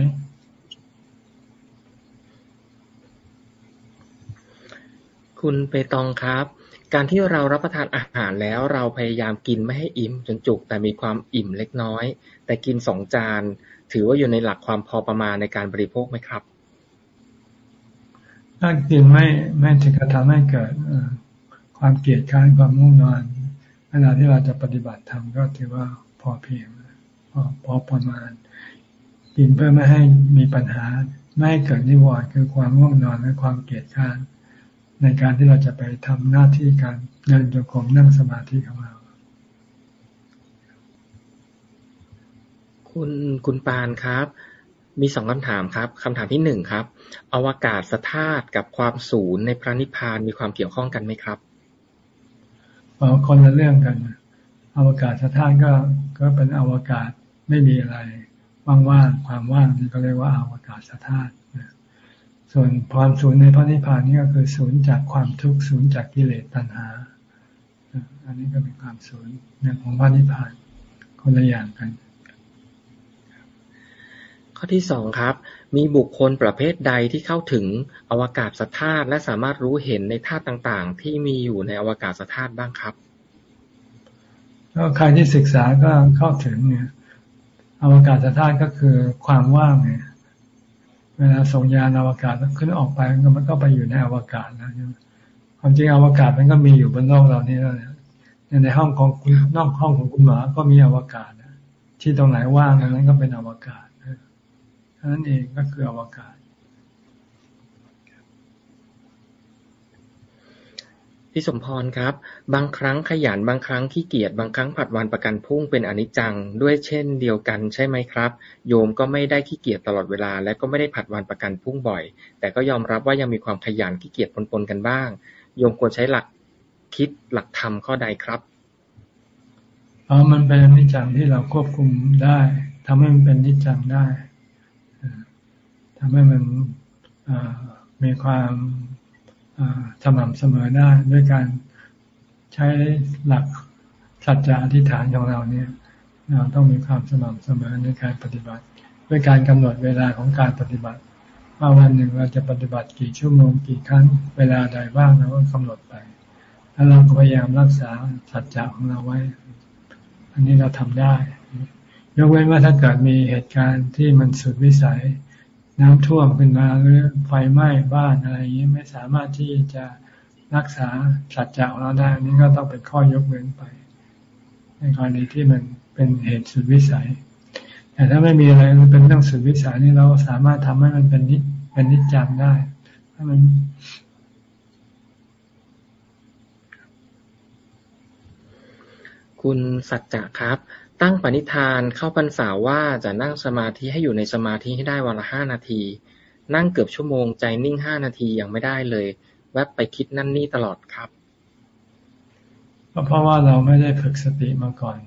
คุณเปตองครับ การที่เรารับประทานอาหารแล้วเราพยายามกินไม่ให้อิ่มจนจุก แต่มีความอิ่มเล็กน้อย แต่กินสองจาน ถือว่าอยู่ในหลักความพอประมาณในการบริโภคไหมครับถ้ากินไม่ไม่ถึงกระทำให้เกิดความเกลียดค้านความง่วงนอนเวลาที่เราจะปฏิบัติธรรมก็ถือว่าพอเพียงพอพอประมาณ กินเพื่อไม่ให้มีปัญหา ไม่ให้เกิดนิวรณ์คือความง่วงนอนและความเกลียดค้าน ในการที่เราจะไปทำหน้าที่การเดินโยกมนั่งสมาธิของเรา คุณคุณปานครับ มีสองคำถามครับคำถามที่หนึ่งครับ อวกาศสธาตุกับความศูนย์ในพระนิพพานมีความเกี่ยวข้องกันไหมครับอ๋อคนละเรื่องกัน อวกาศสธาตุก็ก็เป็นอวกาศไม่มีอะไรว่างๆความว่างนี่ก็เรียกว่าอวกาศสธาตุ ส่วนความศูนย์ในพระนิพพานนี่ก็คือศูนย์จากความทุกข์ศูนย์จากกิเลสตัณหา อันนี้ก็เป็นความศูนย์ในของพระนิพพานคนละอย่างกัน ข้อที่สองครับ มีบุคคลประเภทใดที่เข้าถึงอวกาศสธาตุและสามารถรู้เห็นในธาตุต่างๆ ที่มีอยู่ในอวกาศสธาตุบ้างครับก็ใครที่ศึกษาก็เข้าถึงเนี่ยอวกาศธาตุก็คือความว่างเนี่ย เวลาส่งยานอวกาศขึ้นออกไปมันก็ไปอยู่ในอวกาศนะความจริงอวกาศมันก็มีอยู่บนโลกเรานี่แล้วในห้องของคุณนอกห้องของคุณหมอก็มีอวกาศที่ตรงไหนว่างนั้นก็เป็นอวกาศนั้นเองก็คืออวกาศ พี่สมพรครับ บางครั้งขยัน บางครั้งขี้เกียจ บางครั้งผัดวันประกันพุ่งเป็นอนิจจัง ด้วยเช่นเดียวกันใช่ไหมครับ โยมก็ไม่ได้ขี้เกียจตลอดเวลา และก็ไม่ได้ผัดวันประกันพุ่งบ่อย แต่ก็ยอมรับว่ายังมีความขยันขี้เกียจปนๆกันบ้าง โยมควรใช้หลักคิดหลักธรรมข้อใดครับอ๋อมันเป็นอนิจจังที่เราควบคุมได้ทำให้มันเป็นนิจจังได้ทำให้มันมีความ สม่ำเสมอได้ด้วยการใช้หลักสัจจะอธิษฐานของเราเนี่ยเราต้องมีความสม่ำเสมอในการปฏิบัติ ด้วยการกำหนดเวลาของการปฏิบัติ ว่าวันหนึ่งเราจะปฏิบัติกี่ชั่วโมงกี่ครั้งเวลาใดบ้างเราก็กำหนดไป แล้วเราก็พยายามรักษาสัจจะของเราไว้ อันนี้เราทำได้ ยกเว้นว่าถ้าเกิดมีเหตุการณ์ที่มันสุดวิสัย น้ำท่วมขึ้นมาหรือไฟไหม้บ้านอะไรอย่างนี้ไม่สามารถที่จะรักษาสัจจะของเราได้นี่ก็ต้องเป็นข้อยกเว้นไป ในกรณีที่มันเป็นเหตุสุดวิสัย แต่ถ้าไม่มีอะไรเป็นเรื่องสุดวิสัยนี่เราสามารถทำให้มันเป็นนิจเป็นนิจจังได้ถ้ามันคุณสัจจะครับ ตั้งปณิธานเข้าพรรษาว่าจะนั่งสมาธิให้อยู่ในสมาธิให้ได้วันละห้านาที นั่งเกือบชั่วโมงใจนิ่งห้านาทียังไม่ได้เลย แวบไปคิดนั่นนี่ตลอดครับเพราะว่าเราไม่ได้ฝึกสติมาก่อน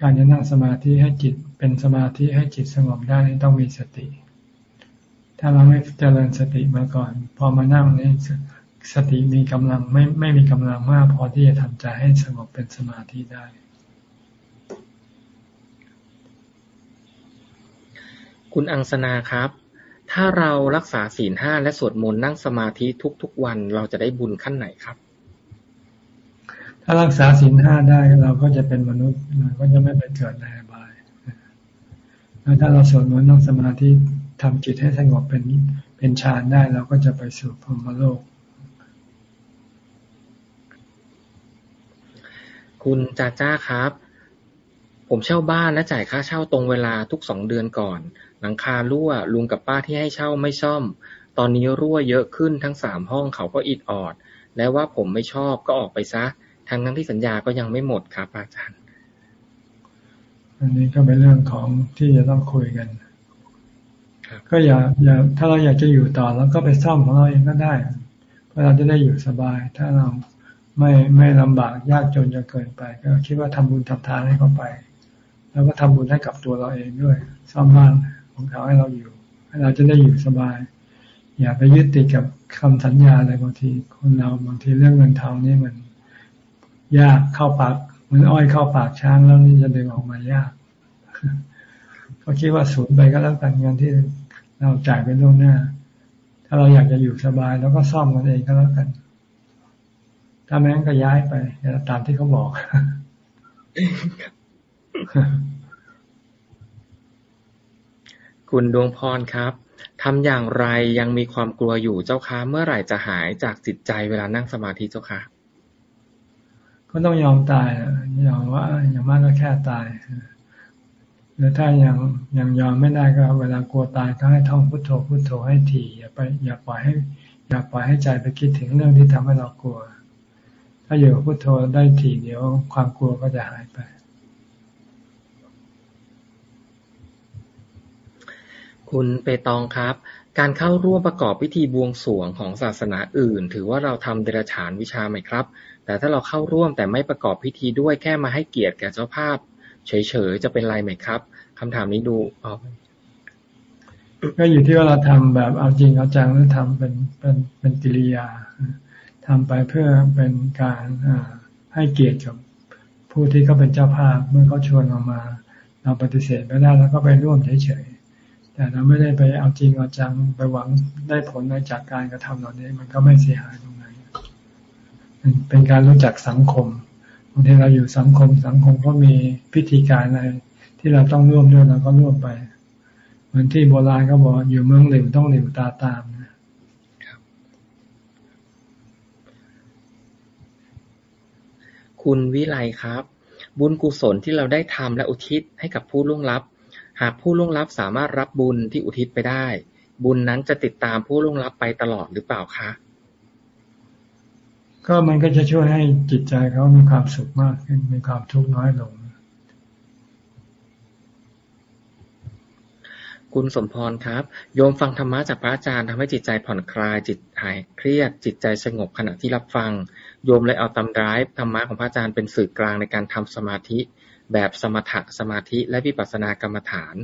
การจะนั่งสมาธิให้จิตเป็นสมาธิให้จิตสงบได้ต้องมีสติ ถ้าเราไม่เจริญสติมาก่อน พอมานั่งนี่สติมีกำลังไม่ไม่มีกำลังมากพอที่จะทำใจให้สงบเป็นสมาธิได้ คุณอังสนาครับ ถ้าเรารักษาศีลห้าและสวดมนต์นั่งสมาธิทุกๆวันเราจะได้บุญขั้นไหนครับ ถ้ารักษาศีลห้าได้เราก็จะเป็นมนุษย์เราก็จะไม่ไปเกิดในอบายแล้วถ้าเราสวดมนต์นั่งสมาธิทำจิตให้สงบเป็นเป็นฌานได้เราก็จะไปสู่พรหมโลก คุณจ้าจ้าครับ ผมเช่าบ้านและจ่ายค่าเช่าตรงเวลาทุกสองเดือนก่อน หลังคารั่ว ลุงกับป้าที่ให้เช่าไม่ซ่อม ตอนนี้รั่วเยอะขึ้นทั้งสามห้องเขาก็อิดออด แล้วว่าผมไม่ชอบก็ออกไปซะ ทั้งทั้งที่สัญญาก็ยังไม่หมดครับอาจารย์ อันนี้ก็เป็นเรื่องของที่จะต้องคุยกันก็อย่าอย่าถ้าเราอยากจะอยู่ต่อแล้วก็ไปซ่อมของเราเองก็ได้ เพราะเราจะได้อยู่สบาย ถ้าเราไม่ไม่ลำบากยากจนจะเกินไป ก็คิดว่าทำบุญทำทานให้เขาไป แล้วก็ทำบุญให้กับตัวเราเองด้วยซ่อมบ้าน ของเขาให้เราอยู่ ให้เราจะได้อยู่สบาย อย่าไปยึดติดกับคำสัญญาอะไรบางที คนเราบางทีเรื่องเงินทองนี่มันยากเข้าปากมันอ้อยเข้าปากช้างแล้วนี่จะดึงออกมายากก็คิดว่าสูญไปก็แล้วกันเงินที่เราจ่ายไปล่วงหน้า ถ้าเราอยากจะอยู่สบายเราก็ซ่อมมันเองก็แล้วกัน ถ้าแม้งก็ย้ายไปตามที่เขาบอก คุณดวงพรครับ ทำอย่างไรยังมีความกลัวอยู่เจ้าคะ เมื่อไหร่จะหายจากจิตใจเวลานั่งสมาธิเจ้าคะ ก็ต้องยอมตายยอมว่าอย่างมากก็แค่ตายหรือถ้ายังยังยอมไม่ได้ก็ เวลากลัวตายก็ให้ท่องพุทโธพุทโธให้ถี่อย่าไป อย่าปล่อยให้ อย่าปล่อยให้ใจไปคิดถึงเรื่องที่ทำให้เรากลัว ถ้าอยู่กับพุทโธได้ทีเดียวความกลัวก็จะหายไป คุณเปตองครับ การเข้าร่วมประกอบพิธีบวงสรวงของศาสนาอื่น ถือว่าเราทำเดรัจฉานวิชาไหมครับ แต่ถ้าเราเข้าร่วมแต่ไม่ประกอบพิธีด้วยแค่มาให้เกียรติแก่เจ้าภาพ เฉยๆจะเป็นไรไหมครับคำถามนี้ดูออกก็อยู่ที่ว่าเราทำแบบเอาจริงเอาจังหรือทำเป็นเป็นเป็นกิริยาทำไปเพื่อเป็นการให้เกียรติกับผู้ที่เขาเป็นเจ้าภาพเมื่อเขาชวนเรามา เราปฏิเสธไม่ได้แล้วก็ไปร่วมเฉยๆ แต่เราไม่ได้ไปเอาจริงเอาจังไปหวังได้ผลในจากการกระทำเหล่านี้ มันก็ไม่เสียหายตรงไหนเป็นการรู้จักสังคมบางทีเราอยู่สังคมสังคมก็มีพิธีการอะไรที่เราต้องร่วมด้วยเราก็ร่วมไป เหมือนที่โบราณก็บอกอยู่เมืองหลิวต้องหลิวตาตามคุณวิไลครับ บุญกุศลที่เราได้ทำและอุทิศให้กับผู้ล่วงลับ หากผู้ล่วงลับสามารถรับบุญที่อุทิศไปได้ บุญนั้นจะติดตามผู้ล่วงลับไปตลอดหรือเปล่าคะ ก็มันก็จะช่วยให้จิตใจเขามีความสุขมากขึ้น มีความทุกข์น้อยลง คุณสมพรครับ โยมฟังธรรมะจากพระอาจารย์ทำให้จิตใจผ่อนคลาย จิตหายเครียด จิตใจสงบขณะที่รับฟัง โยมเลยเอาตำร้ายธรรมะของพระอาจารย์เป็นสื่อกลางในการทำสมาธิ แบบสมถะสมาธิและวิปัสสนากรรมฐาน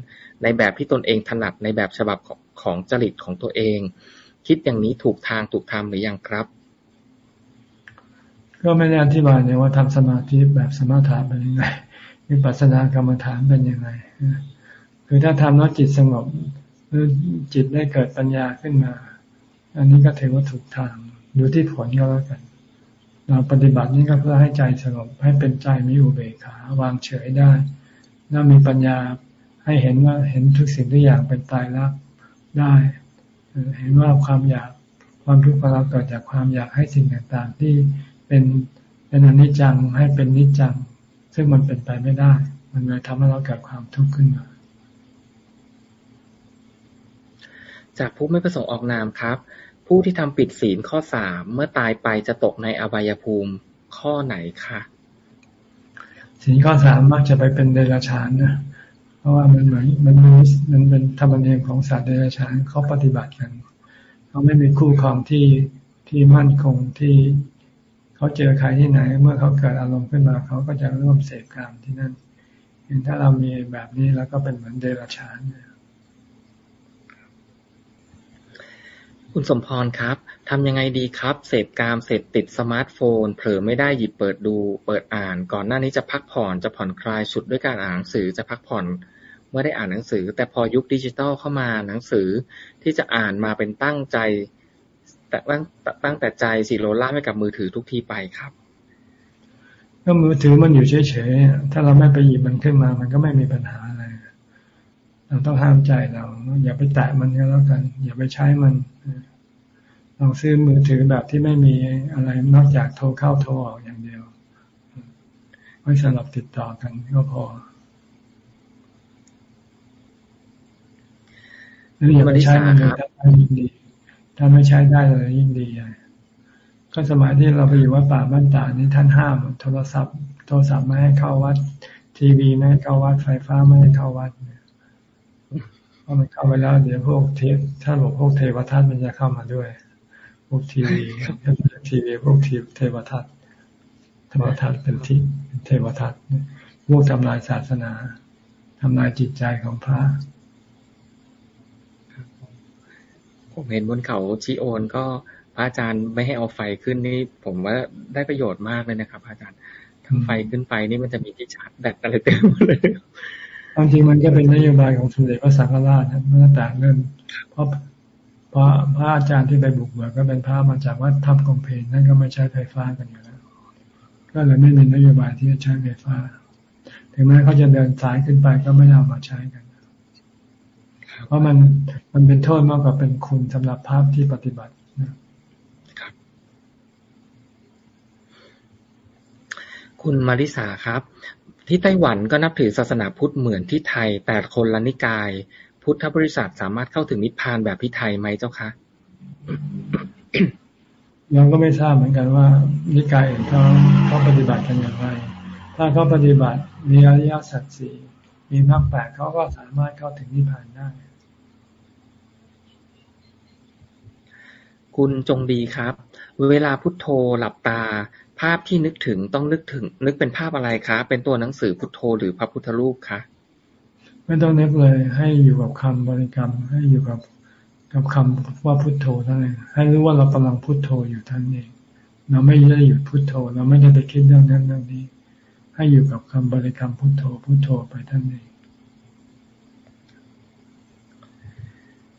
ในแบบที่ตนเองถนัดในแบบฉบับของจริตของตัวเอง คิดอย่างนี้ถูกทางถูกทำหรือยังครับ ก็ไม่ได้อธิบายเลยว่าทำสมาธิแบบสมถะเป็นยังไงวิปัสสนากรรมฐานเป็นยังไงคือถ้าทำแล้วจิตสงบหรือจิตได้เกิดปัญญาขึ้นมา อันนี้ก็ถือว่าถูกทางดูที่ผลก็แล้วกัน เราปฏิบัตินี้ก็เพื่อให้ใจสงบให้เป็นใจมีอุเบกขาวางเฉยได้ แล้วมีปัญญาให้เห็นว่าเห็นทุกสิ่งทุกอย่างเป็นตายรักได้ เห็นว่าความอยากความทุกข์ของเราเกิดจากความอยากให้สิ่งต่างๆ ที่เป็นเป็นอนิจจังให้เป็นนิจจัง ซึ่งมันเป็นไปไม่ได้ มันเลยทำให้เราเกิดความทุกข์ขึ้นมาจากผู้ไม่ประสงค์ออกนามครับ ผู้ที่ทำปิดศีลข้อสาม เมื่อตายไปจะตกในอบายภูมิข้อไหนคะศีลข้อสามมักจะไปเป็นเดรัจฉานนะ เพราะว่ามันเหมือนมันมันเป็นธรรมเนียมของสัตว์เดรัจฉานเขาปฏิบัติกันเขาไม่มีคู่ครองที่ที่มั่นคงที่เขาเจอใครที่ไหน เมื่อเขาเกิดอารมณ์ขึ้นมาเขาก็จะร่วมเสพกามที่นั่นเห็นถ้าเรามีแบบนี้แล้วก็เป็นเหมือนเดรัจฉานเนี่ย คุณสมพรครับ ทำยังไงดีครับ เสพกามเสพติดสมาร์ทโฟน เผลอไม่ได้หยิบเปิดดู เปิดอ่าน ก่อนหน้านี้จะพักผ่อนจะผ่อนคลายสุดด้วยการอ่านหนังสือจะพักผ่อนเมื่อได้อ่านหนังสือ แต่พอยุคดิจิตอลเข้ามาหนังสือที่จะอ่านมาเป็นตั้งใจ แต่ตั้งตั้งแต่ใจสิโลล่าไม่กับมือถือทุกทีไปครับก็มือถือมันอยู่เฉยๆถ้าเราไม่ไปหยิบมันขึ้นมา มันก็ไม่มีปัญหา เราต้องห้ามใจเรา อย่าไปแตะมันก็แล้วกัน อย่าไปใช้มันลองซื้อมือถือแบบที่ไม่มีอะไรนอกจากโทรเข้าโทรออกอย่างเดียวไว้สำหรับติดต่อกันก็พอแล้วอย่าไปใช้มันเลยถ้ายิ่งดี ถ้าไม่ใช้ได้เลยยิ่งดีก็สมัยที่เราไปอยู่วัดป่าบ้านตานี่ท่านห้ามโทรศัพท์ โทรศัพท์ไม่ให้เข้าวัด ทีวีไม่ให้เข้าวัดไฟฟ้าไม่ให้เข้าวัดเพราะมันเข้าไปแล้วเดี๋ยวพวกเทถ้านบอกพวกเทวทัตมันจะเข้ามาด้วย พวกทีวีทีวีพวกทีเทวทัตเทวทัตเป็นที่เทวทัตพวกทำลายศาสนาทำลายจิตใจของพระผมเห็นบนเขาชีโอนก็พระอาจารย์ไม่ให้เอาไฟขึ้นนี่ ผมว่าได้ประโยชน์มากเลยนะครับ อาจารย์ทำไฟขึ้นไปนี่มันจะมีที่ชาร์จแบตอะไรเต็มเลย บางทีมันก็เป็นนโยบายของสมเด็จพระสังฆราชนะเมื่อแต่เริ่มเพราะพระพระอาจารย์ที่ไปบุกเบิกก็เป็นพระมาจากวัดทับกองเพลนั่นก็ไม่ใช้ไฟฟ้ากันอยู่แล้ว ก็เลยไม่มีนโยบายที่จะใช้ไฟฟ้า ถึงแม้เขาจะเดินสายขึ้นไปก็ไม่เอามาใช้กัน เพราะมันมันเป็นโทษมากกว่าเป็นคุณสำหรับพระที่ปฏิบัติคุณมาริสาครับ ที่ไต้หวันก็นับถือศาสนาพุทธเหมือนที่ไทย แต่คนละนิกาย พุทธบริษัทสามารถเข้าถึงนิพพานแบบพิไทยไหมเจ้าคะยังก็ไม่ทราบเหมือนกันว่า นิกายอื่นเขาเขาปฏิบัติกันอย่างไร ถ้าเขาปฏิบัติมีอริยสัจสี่มีมรรคแปดเขาก็สามารถเข้าถึงนิพพานได้ คุณจงดีครับ เวลาพุทโธหลับตา ภาพที่นึกถึงต้องนึกถึง นึกเป็นภาพอะไรคะ เป็นตัวหนังสือพุทโธหรือพระพุทธรูปคะไม่ต้องนึกเลย ให้อยู่กับคำบริกรรม ให้อยู่กับกับคำว่าพุทโธเท่านั้นให้รู้ว่าเรากำลังพุทโธอยู่ท่านเองเราไม่ได้หยุดพุทโธ เราไม่ได้ไปคิดเรื่องนั้นเรื่องนี้ ให้อยู่กับคำบริกรรมพุทโธพุทโธไปท่านเอง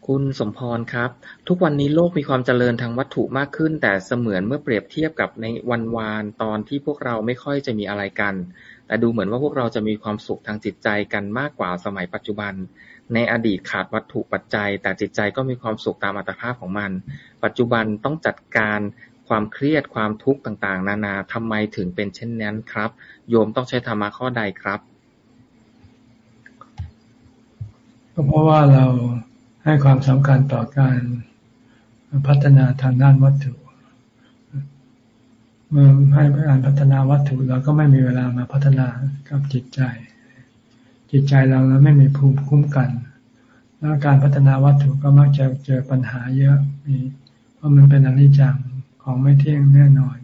คุณสมพรครับ ทุกวันนี้โลกมีความเจริญทางวัตถุมากขึ้น แต่เสมือนเมื่อเปรียบเทียบกับในวันวานตอนที่พวกเราไม่ค่อยจะมีอะไรกัน แต่ดูเหมือนว่าพวกเราจะมีความสุขทางจิตใจกันมากกว่าสมัยปัจจุบัน ในอดีตขาดวัตถุปัจจัย แต่จิตใจก็มีความสุขตามอัตภาพของมัน ปัจจุบันต้องจัดการความเครียดความทุกข์ต่างๆ นานาทำไมถึงเป็นเช่นนั้นครับ โยมต้องใช้ธรรมะข้อใดครับก็เพราะว่าเรา ให้ความสำคัญต่อการพัฒนาทางด้านวัตถุ เมื่อให้การพัฒนาวัตถุเราก็ไม่มีเวลามาพัฒนากับจิตใจ จิตใจเราเราไม่มีภูมิคุ้มกัน แล้วการพัฒนาวัตถุก็มักจะเจอปัญหาเยอะมีเพราะมันเป็นอนิจจังของไม่เที่ยงแน่นอน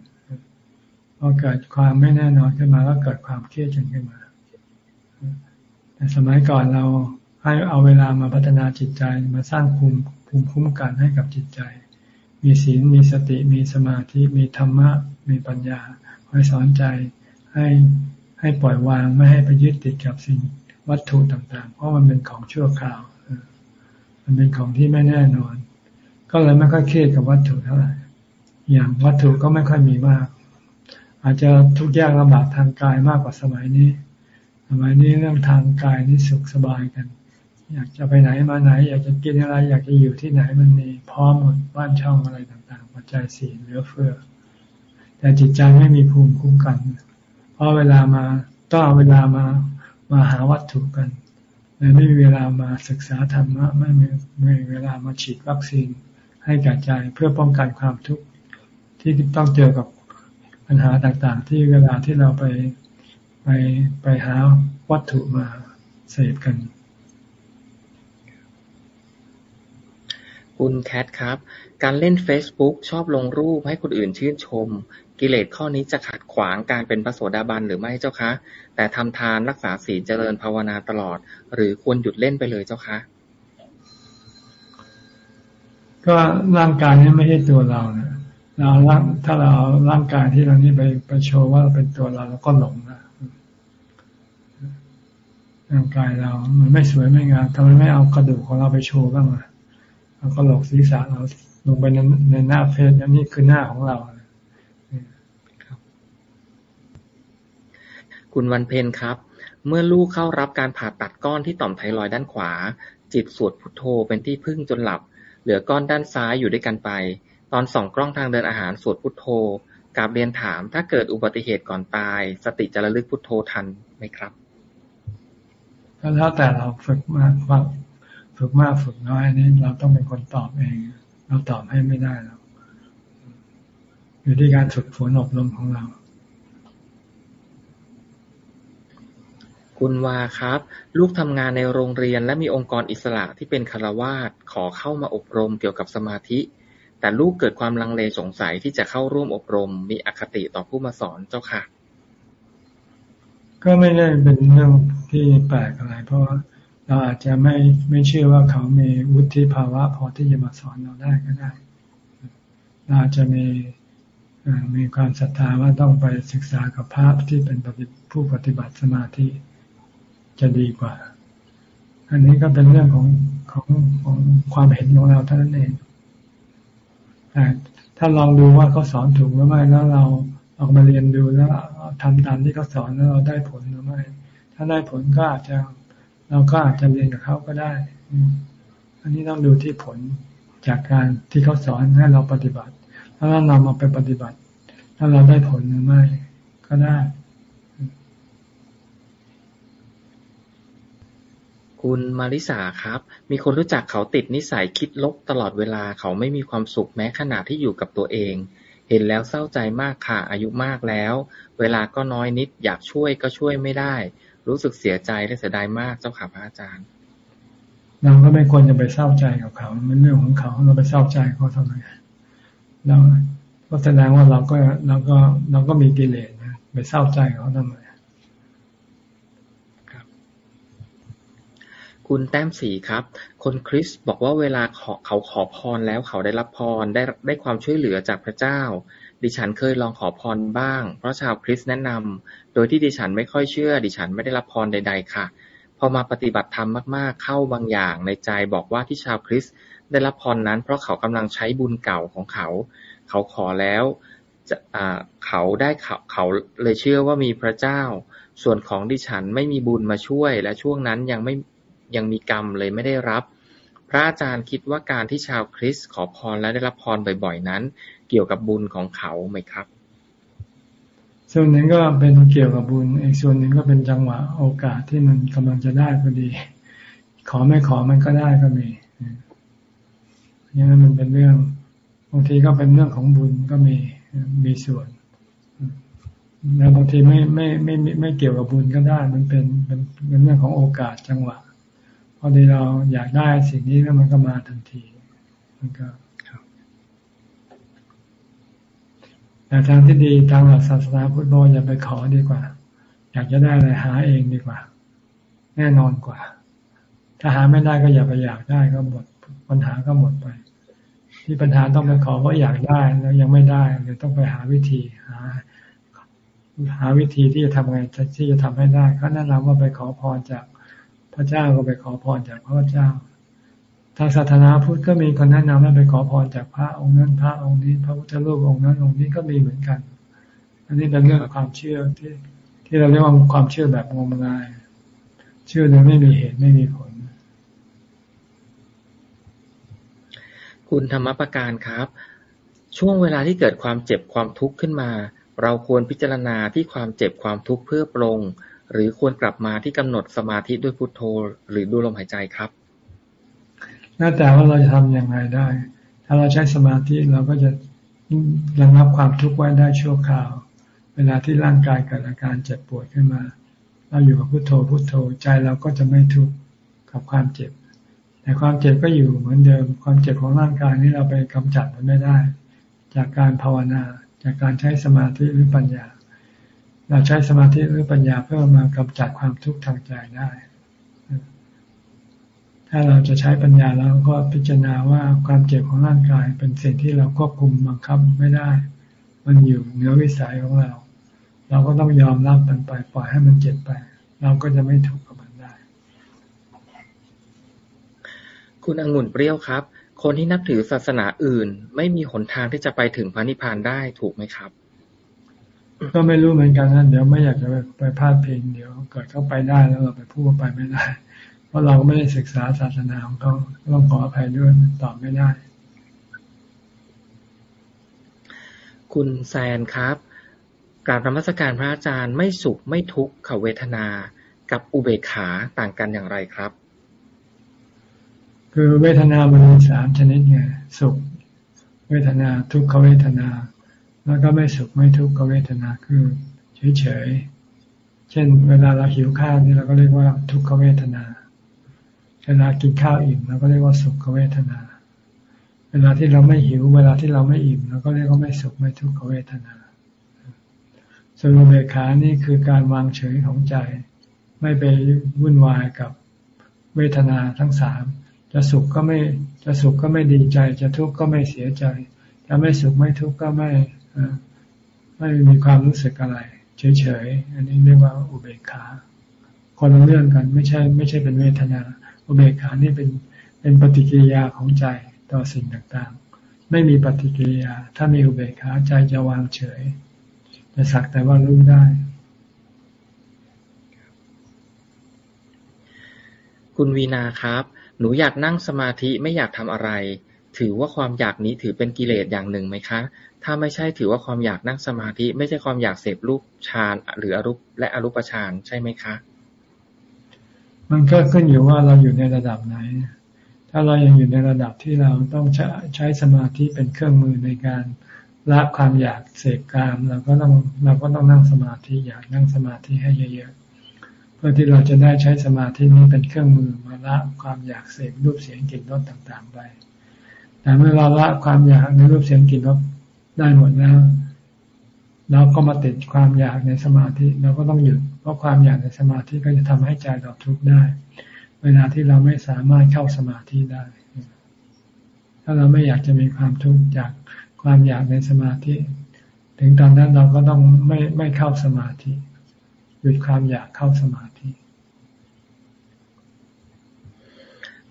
พอเกิดความไม่แน่นอนขึ้นมาก็เกิดความเครียดจนขึ้นมา แต่สมัยก่อนเรา ให้เอาเวลามาพัฒนาจิตใจมาสร้างภูมิภูมิคุ้มกันให้กับจิตใจ มีศีลมีสติมีสมาธิมีธรรมะ มีปัญญาคอยสอนใจให้ให้ปล่อยวางไม่ให้ไปยึดติดกับสิ่งวัตถุต่างๆ เพราะมันเป็นของชั่วคราว มันเป็นของที่ไม่แน่นอน ก็เลยไม่ค่อยเครียดกับวัตถุเท่าไหร่ อย่างวัตถุก็ไม่ค่อยมีมาก อาจจะทุกข์ยากลำบากทางกายมากกว่าสมัยนี้ สมัยนี้เรื่องทางกายนี่สุขสบายกัน อยากจะไปไหนมาไหน อยากจะกินอะไร อยากจะอยู่ที่ไหนมันมีพร้อมหมดบ้านช่องอะไรต่างๆปัจจัยสี่เหลือเฟือ แต่จิตใจไม่มีภูมิคุ้มกัน เพราะเวลามาต้องเอาเวลามามาหาวัตถุกันเลยไม่มีเวลามาศึกษาธรรมะไม่มีไม่มีเวลามาฉีดวัคซีนให้กับใจเพื่อป้องกันความทุกข์ที่ต้องเจอกับปัญหาต่างๆ ที่เวลาที่เราไปไปไปหาวัตถุมาเสพกัน คุณแคทครับ การเล่น Facebook ชอบลงรูปให้คนอื่นชื่นชม กิเลสข้อนี้จะขัดขวางการเป็นพระโสดาบันหรือไม่เจ้าคะ แต่ทำทานรักษาศีลเจริญภาวนาตลอด หรือควรหยุดเล่นไปเลยเจ้าคะ ก็ร่างกายนี้ไม่ใช่ตัวเรานะเราร่างถ้าเราร่างกายที่เรานี่ไปไปโชว์ว่าเป็นตัวเราแล้วก็หลงนะร่างกายเรา มันไม่สวยไม่งามทำไมไม่เอากระดูกของเราไปโชว์บ้างล่ะ เอากระโหลกศีรษะเราลงไปในในหน้าเฟซอันนี้คือหน้าของเราคุณวันเพ็ญครับ เมื่อลูกเข้ารับการผ่าตัดก้อนที่ต่อมไทรอยด้านขวา จิตสวดพุทโธเป็นที่พึ่งจนหลับ เหลือก้อนด้านซ้ายอยู่ด้วยกันไป ตอนส่องกล้องทางเดินอาหารสวดพุทโธกาบเรียนถามถ้าเกิดอุบัติเหตุก่อนตาย สติจะระลึกพุทโธทันไหมครับก็แล้วแต่เราฝึกมาก ฝึกมากฝึกน้อยนี้เราต้องเป็นคนตอบเอง เราตอบให้ไม่ได้แล้วอยู่ที่การฝึกฝนอบรมของเรา คุณวาครับ ลูกทำงานในโรงเรียนและมีองค์กรอิสระที่เป็นคารวาสขอเข้ามาอบรมเกี่ยวกับสมาธิ แต่ลูกเกิดความลังเลสงสัยที่จะเข้าร่วมอบรม มีอคติต่อผู้มาสอนเจ้าค่ะ ก็ไม่ได้เป็นเรื่องที่แปลกอะไร เพราะ เราอาจจะไม่ไม่เชื่อว่าเขามีวุฒิภาวะพอที่จะมาสอนเราได้ก็ได้เราอาจจะมีมีความศรัทธาว่าต้องไปศึกษากับภาพที่เป็นผู้ปฏิบัติสมาธิจะดีกว่า อันนี้ก็เป็นเรื่องของของของความเห็นของเราเท่านั้นเองแต่ถ้าลองดูว่าเขาสอนถูกหรือไม่แล้วเราออกมาเรียนดูแล้วทำตามที่เขาสอนแล้วเราได้ผลหรือไม่ ถ้าได้ผลก็อาจจะ เราก็อาจจะเรียนกับเขาก็ได้ อันนี้ต้องดูที่ผลจากการที่เขาสอนให้เราปฏิบัติถ้าเรานำมาไปปฏิบัติ ถ้าเราได้ผลหรือไม่ก็ได้ คุณมาริสาครับ มีคนรู้จักเขาติดนิสัยคิดลบตลอดเวลาเขาไม่มีความสุขแม้ขณะที่อยู่กับตัวเองเห็นแล้วเศร้าใจมากค่ะอายุมากแล้ว เวลาก็น้อยนิด อยากช่วยก็ช่วยไม่ได้ รู้สึกเสียใจและเสียดายมากเจ้าค่ะพระอาจารย์เราก็ไม่ควรจะไปเศร้าใจกับเขา มันเรื่องของเขาเราไปเศร้าใจเขาทำไมเราก็แสดงว่าเราก็เราก็เราก็มีกิเลสนะไปเศร้าใจเขาทำไมคุณแต้มสีครับ คนคริสบอกว่าเวลาขอเขาขอพรแล้วเขาได้รับพรได้ได้ความช่วยเหลือจากพระเจ้า ดิฉันเคยลองขอพรบ้าง เพราะชาวคริสแนะนำ โดยที่ดิฉันไม่ค่อยเชื่อ ดิฉันไม่ได้รับพรใด ๆ ค่ะ พอมาปฏิบัติธรรมมากๆ เข้าบางอย่างในใจบอกว่าที่ชาวคริสได้รับพรนั้น เพราะเขากำลังใช้บุญเก่าของเขา เขาขอแล้วจะเขาได้เขาเขาเลยเชื่อว่ามีพระเจ้า ส่วนของดิฉันไม่มีบุญมาช่วย และช่วงนั้นยังไม่ยังมีกรรมเลยไม่ได้รับ พระอาจารย์คิดว่าการที่ชาวคริสต์ขอพรและได้รับพรบ่อยๆนั้น เกี่ยวกับบุญของเขาไหมครับ ส่วนหนึ่งก็เป็นเกี่ยวกับบุญ อีกส่วนหนึ่งก็เป็นจังหวะโอกาสที่มันกำลังจะได้พอดี ขอไม่ขอมันก็ได้ก็มีอย่างนั้นมันเป็นเรื่องบางทีก็เป็นเรื่องของบุญก็มีมีส่วนแล้วบางทีไม่ไม่ไม่ไม่เกี่ยวกับบุญก็ได้ มันเป็นเป็นเป็นเรื่องของโอกาสจังหวะพอดีเราอยากได้สิ่งนี้แล้วมันก็มาทันที มันก็ แต่ทางที่ดีทางหลักศาสนาพุทธบอกอย่าไปขอดีกว่า อยากจะได้อะไรหาเองดีกว่า แน่นอนกว่า ถ้าหาไม่ได้ก็อย่าไปอยากได้ก็หมดปัญหาก็หมดไป ที่ปัญหาต้องไปขอเพราะอยากได้แล้วยังไม่ได้เดี๋ยวต้องไปหาวิธีหาหาวิธีที่จะทำไงที่จะทำให้ได้ก็แนะนำว่าไปขอพรจากพระเจ้าก็ไปขอพรจากพระเจ้า ทางศาสนาพุทธก็มีคนแนะนำให้ไปขอพรจากพระองค์นั้นพระองค์นี้ พระพุทธรูปองค์นั้นองค์นี้ก็มีเหมือนกัน อันนี้เป็นเรื่องความเชื่อที่ที่เราเรียกว่าความเชื่อแบบงมงาย เชื่อโดยไม่มีเหตุไม่มีผล คุณธรรมประการครับ ช่วงเวลาที่เกิดความเจ็บความทุกข์ขึ้นมา เราควรพิจารณาที่ความเจ็บความทุกข์เพื่อปรงหรือควรกลับมาที่กำหนดสมาธิด้วยพุทโธ หรือดูลมหายใจครับ น่าแต่ว่าเราจะทำอยังไงได้ ถ้าเราใช้สมาธิเราก็จะระงับความทุกข์ไว้ได้ชั่วคราว เวลาที่ร่างกายเกิดอาการเจ็บปวดขึ้นมา เราอยู่กับพุทโธพุทโธใจเราก็จะไม่ทุกข์กับความเจ็บ แต่ความเจ็บก็อยู่เหมือนเดิม ความเจ็บของร่างกายนี้เราไปกำจัดมันไม่ได้ จากการภาวนา จากการใช้สมาธิหรือปัญญา เราใช้สมาธิหรือปัญญาเพื่อมากำจัดความทุกข์ทางใจได้ ถ้าเราจะใช้ปัญญาเราก็พิจารณาว่าความเจ็บของร่างกายเป็นสิ่งที่เราควบคุมบังคับไม่ได้ มันอยู่เหนือวิสัยของเรา เราก็ต้องยอมรับมันไปปล่อยให้มันเจ็บไป เราก็จะไม่ทุกข์กับมันได้ คุณองุ่นเปรี้ยวครับ คนที่นับถือศาสนาอื่น ไม่มีหนทางที่จะไปถึงพระนิพพานได้ถูกไหมครับ ก็ไม่รู้เหมือนกันนะเดี๋ยวไม่อยากจะไปไปพาดเพิงเดี๋ยวเกิดเข้าไปได้แล้วเราไปพูดไปไม่ได้ เพราะเราไม่ได้ศึกษาศาสนาของเขาต้องขออภัยด้วยตอบไม่ได้ คุณแซนครับกราบนมัสการพระอาจารย์ไม่สุขไม่ทุกขเวทนา กับอุเบกขาต่างกันอย่างไรครับ คือเวทนามันมีสามชนิดไงสุข เวทนาทุกขเวทนา แล้วก็ไม่สุขไม่ทุกขเวทนาคือเฉยๆเช่น เวลาเราหิวข้าวนี่เราก็เรียกว่าทุกขเวทนาเว ลากินข้าวอิ่มเราก็เรียกว่าสุขเวทนา เวลาที่เราไม่หิว เวลาที่เราไม่อิ่มเราก็เรียกว่าไม่สุขไม่ทุกขเวทนาส่วนเบขานี่คือการวางเฉยของใจ ไม่ไปวุ่นวายกับเวทนาทั้งสามจะสุขก็ไม่จะสุขก็ไม่ดีใจ จะทุกข์ก็ไม่เสียใจ จะไม่สุขไม่ทุกข์ก็ไม่ไม่มีความรู้สึกอะไร เฉยๆอันนี้เรียกว่าอุเบกขาคนละเรื่องกันไม่ใช่ ไม่ใช่เป็นเวทนา อุเบกขานี่เป็นเป็นปฏิกิริยาของใจต่อสิ่งต่างๆ ไม่มีปฏิกิริยา ถ้ามีอุเบกขาใจจะวางเฉยจะสักแต่ว่ารู้ได้ คุณวีนาครับ หนูอยากนั่งสมาธิไม่อยากทำอะไร ถือว่าความอยากนี้ถือเป็นกิเลสอย่างหนึ่งไหมคะ ถ้าไม่ใช่ถือว่าความอยากนั่งสมาธิ ไม่ใช่ความอยากเสพรูปฌานหรืออรูปและอรูปฌานใช่ไหมคะ มันก็ขึ้นอยู่ว่าเราอยู่ในระดับไหน ถ้าเรายังอยู่ในระดับที่เราต้องใช้สมาธิเป็นเครื่องมือในการละความอยากเสพกามเราก็ต้องเราก็ต้องนั่งสมาธิอยากนั่งสมาธิให้เยอะๆเพื่อที่เราจะได้ใช้สมาธินี้เป็นเครื่องมือมาละความอยากเสพรูปเสียงกลิ่นรสต่างๆไปแต่เมื่อเราละความอยากในรูปเสียงกลิ่นรสได้หมดแล้วเราก็มาติดความอยากในสมาธิเราก็ต้องหยุด ราะความอยากในสมาธิก็จะทำให้ใจเราทุกข์ได้ เวลาที่เราไม่สามารถเข้าสมาธิได้ ถ้าเราไม่อยากจะมีความทุกข์จากความอยากในสมาธิ ถึงตอนนั้นเราก็ต้องไม่ไม่เข้าสมาธิหยุดความอยากเข้าสมาธิ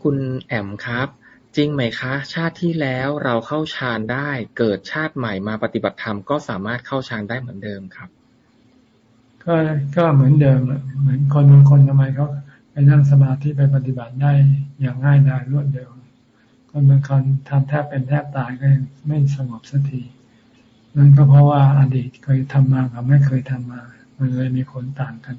คุณแอมครับ จริงไหมคะ ชาติที่แล้วเราเข้าฌานได้ เกิดชาติใหม่มาปฏิบัติธรรมก็สามารถเข้าฌานได้เหมือนเดิมครับ ก็ก็เหมือนเดิมเหมือนคนบางคนทำไมเขาไปนั่งสมาธิไปปฏิบัติได้อย่างง่ายดายรวดเร็วคนบางคนทำแทบเป็นแทบตายก็ยังไม่สงบสักทีนั่นก็เพราะว่าอดีตเคยทำมากับไม่เคยทำมา มันเลยมีผลต่างกัน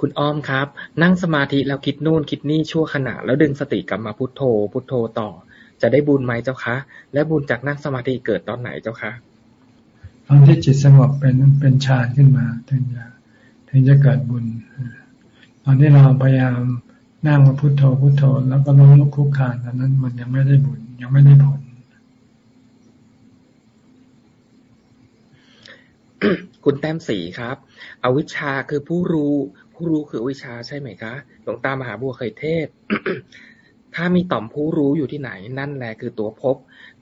คุณอ้อมครับ นั่งสมาธิแล้วคิดนู่นคิดนี่ชั่วขณะ แล้วดึงสติกลับมาพุโทโธ พุโทโธต่อ จะได้บุญไหมเจ้าคะ และบุญจากนั่งสมาธิเกิดตอนไหนเจ้าคะ ตอนที่จิตสงบเป็นเป็นฌานขึ้นมาถึงจะถึงจะเกิดบุญ ตอนที่เราพยายามนั่งมาพุโทโธพุโทโธแล้วก็ล้มลุกคุกคานตอนนั้นมันยังไม่ได้บุญยังไม่ได้ผล คุณแต้มสีครับ อวิชชาคือผู้รู้ ผู้รู้คือวิชาใช่ไหมคะหลวงตามหาบัวเคยเทศ ถ้ามีต่อมผู้รู้อยู่ที่ไหน นั่นแหละคือตัวพบ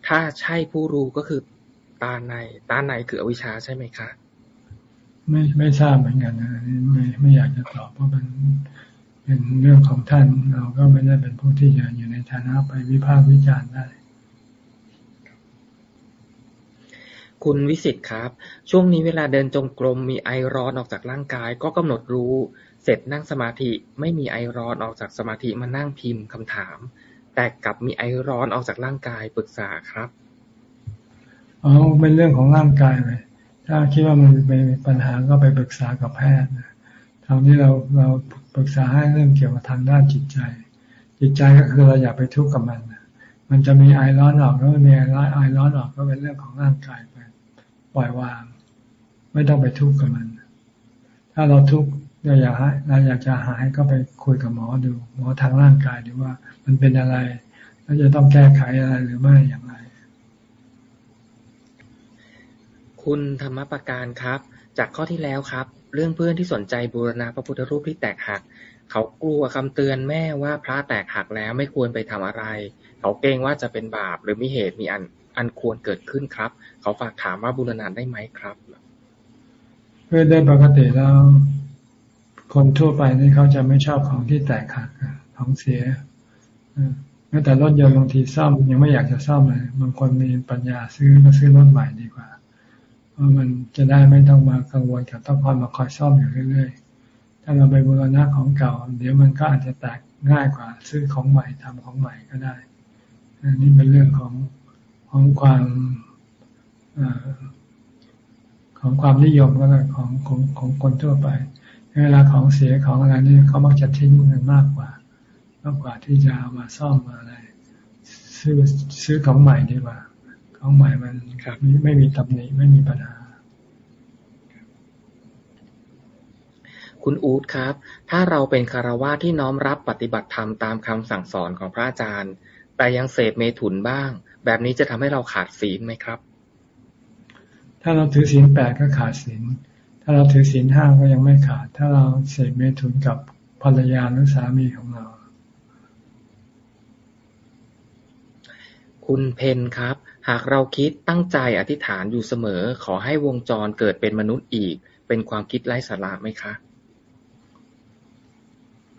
ถ้าใช่ผู้รู้ก็คือ ตาในตาในคืออวิชชาใช่ไหมคะไม่ไม่ทราบเหมือนกันนะไม่ไม่อยากจะตอบเพราะมันเป็นเรื่องของท่านเราก็ไม่ได้เป็นผู้ที่จะอยู่ในฐานะไปวิพากษ์วิจารณ์ได้ คุณวิสิตครับ ช่วงนี้เวลาเดินจงกรมมีไอร้อนออกจากร่างกาย ก็กำหนดรู้ เสร็จนั่งสมาธิไม่มีไอร้อนออกจากสมาธิมานั่งพิมพ์คำถาม แต่กลับมีไอร้อนออกจากร่างกายปรึกษาครับ อ๋อเป็นเรื่องของร่างกายเลยถ้าคิดว่ามันเป็นปัญหาก็ไปปรึกษากับแพทย์ทางนี้เราเราปรึกษาให้เรื่องเกี่ยวกับทางด้านจิตใจ จิตใจก็คือเราอย่าไปทุกข์กับมัน มันจะมีไอร้อนออกแล้วมีไอร้อนออกก็เป็นเรื่องของร่างกายไปล่อยวาง ไม่ต้องไปทุกข์กับมัน ถ้าเราทุกข์เราอยากให้เราอยากจะหายก็ไปคุยกับหมอดู หมอทางร่างกายดูว่า มันเป็นอะไร แล้วจะต้องแก้ไขอะไรหรือไม่อย่างไร คุณธรรมประการครับ จากข้อที่แล้วครับ เรื่องเพื่อนที่สนใจบูรณะพระพุทธรูปที่แตกหัก เขากลัวคำเตือนแม่ว่าพระแตกหักแล้วไม่ควรไปทำอะไร เขาเกรงว่าจะเป็นบาปหรือมีเหตุมีอันอันควรเกิดขึ้นครับ เขาฝากถามว่าบูรณะได้ไหมครับ เพื่อได้ปกติแล้วคนทั่วไปนี่เขาจะไม่ชอบของที่แตกหักของเสียแม้แต่รถยนต์บางทีซ่อมยังไม่อยากจะซ่อมเลย บางคนมีปัญญาซื้อก็ซื้อรถใหม่ดีกว่า เพราะมันจะได้ไม่ต้องมากังวลกับต้องคอยมาคอยซ่อมอยู่เรื่อยๆ ถ้าเราไปบูรณะของเก่า เดี๋ยวมันก็อาจจะแตกง่ายกว่าซื้อของใหม่ทำของใหม่ก็ได้อันนี้เป็นเรื่องของของความของความนิยมก็เลยของของของคนทั่วไป เวลาของเสียของอะไรนี่เขามักจะทิ้งเงินมากกว่ามากกว่าที่จะเอามาซ่อมมาอะไร ซื้อซื้อของใหม่ดีกว่า ของใหม่มันไม่มีตำหนิไม่มีปัญหา คุณอูดครับ ถ้าเราเป็นคารวะที่น้อมรับปฏิบัติธรรมตามคำสั่งสอนของพระอาจารย์ แต่ยังเสพเมถุนบ้าง แบบนี้จะทำให้เราขาดศีลไหมครับ ถ้าเราถือศีลแปดก็ขาดศีลถ้าเราถือศีลห้าก็ยังไม่ขาด ถ้าเราเสพเมถุนกับภรรยาหรือสามีของเรา คุณเพนครับ หากเราคิด ตั้งใจ อธิษฐานอยู่เสมอ ขอให้วงจรเกิดเป็นมนุษย์อีก เป็นความคิดไร้สาระไหมคะ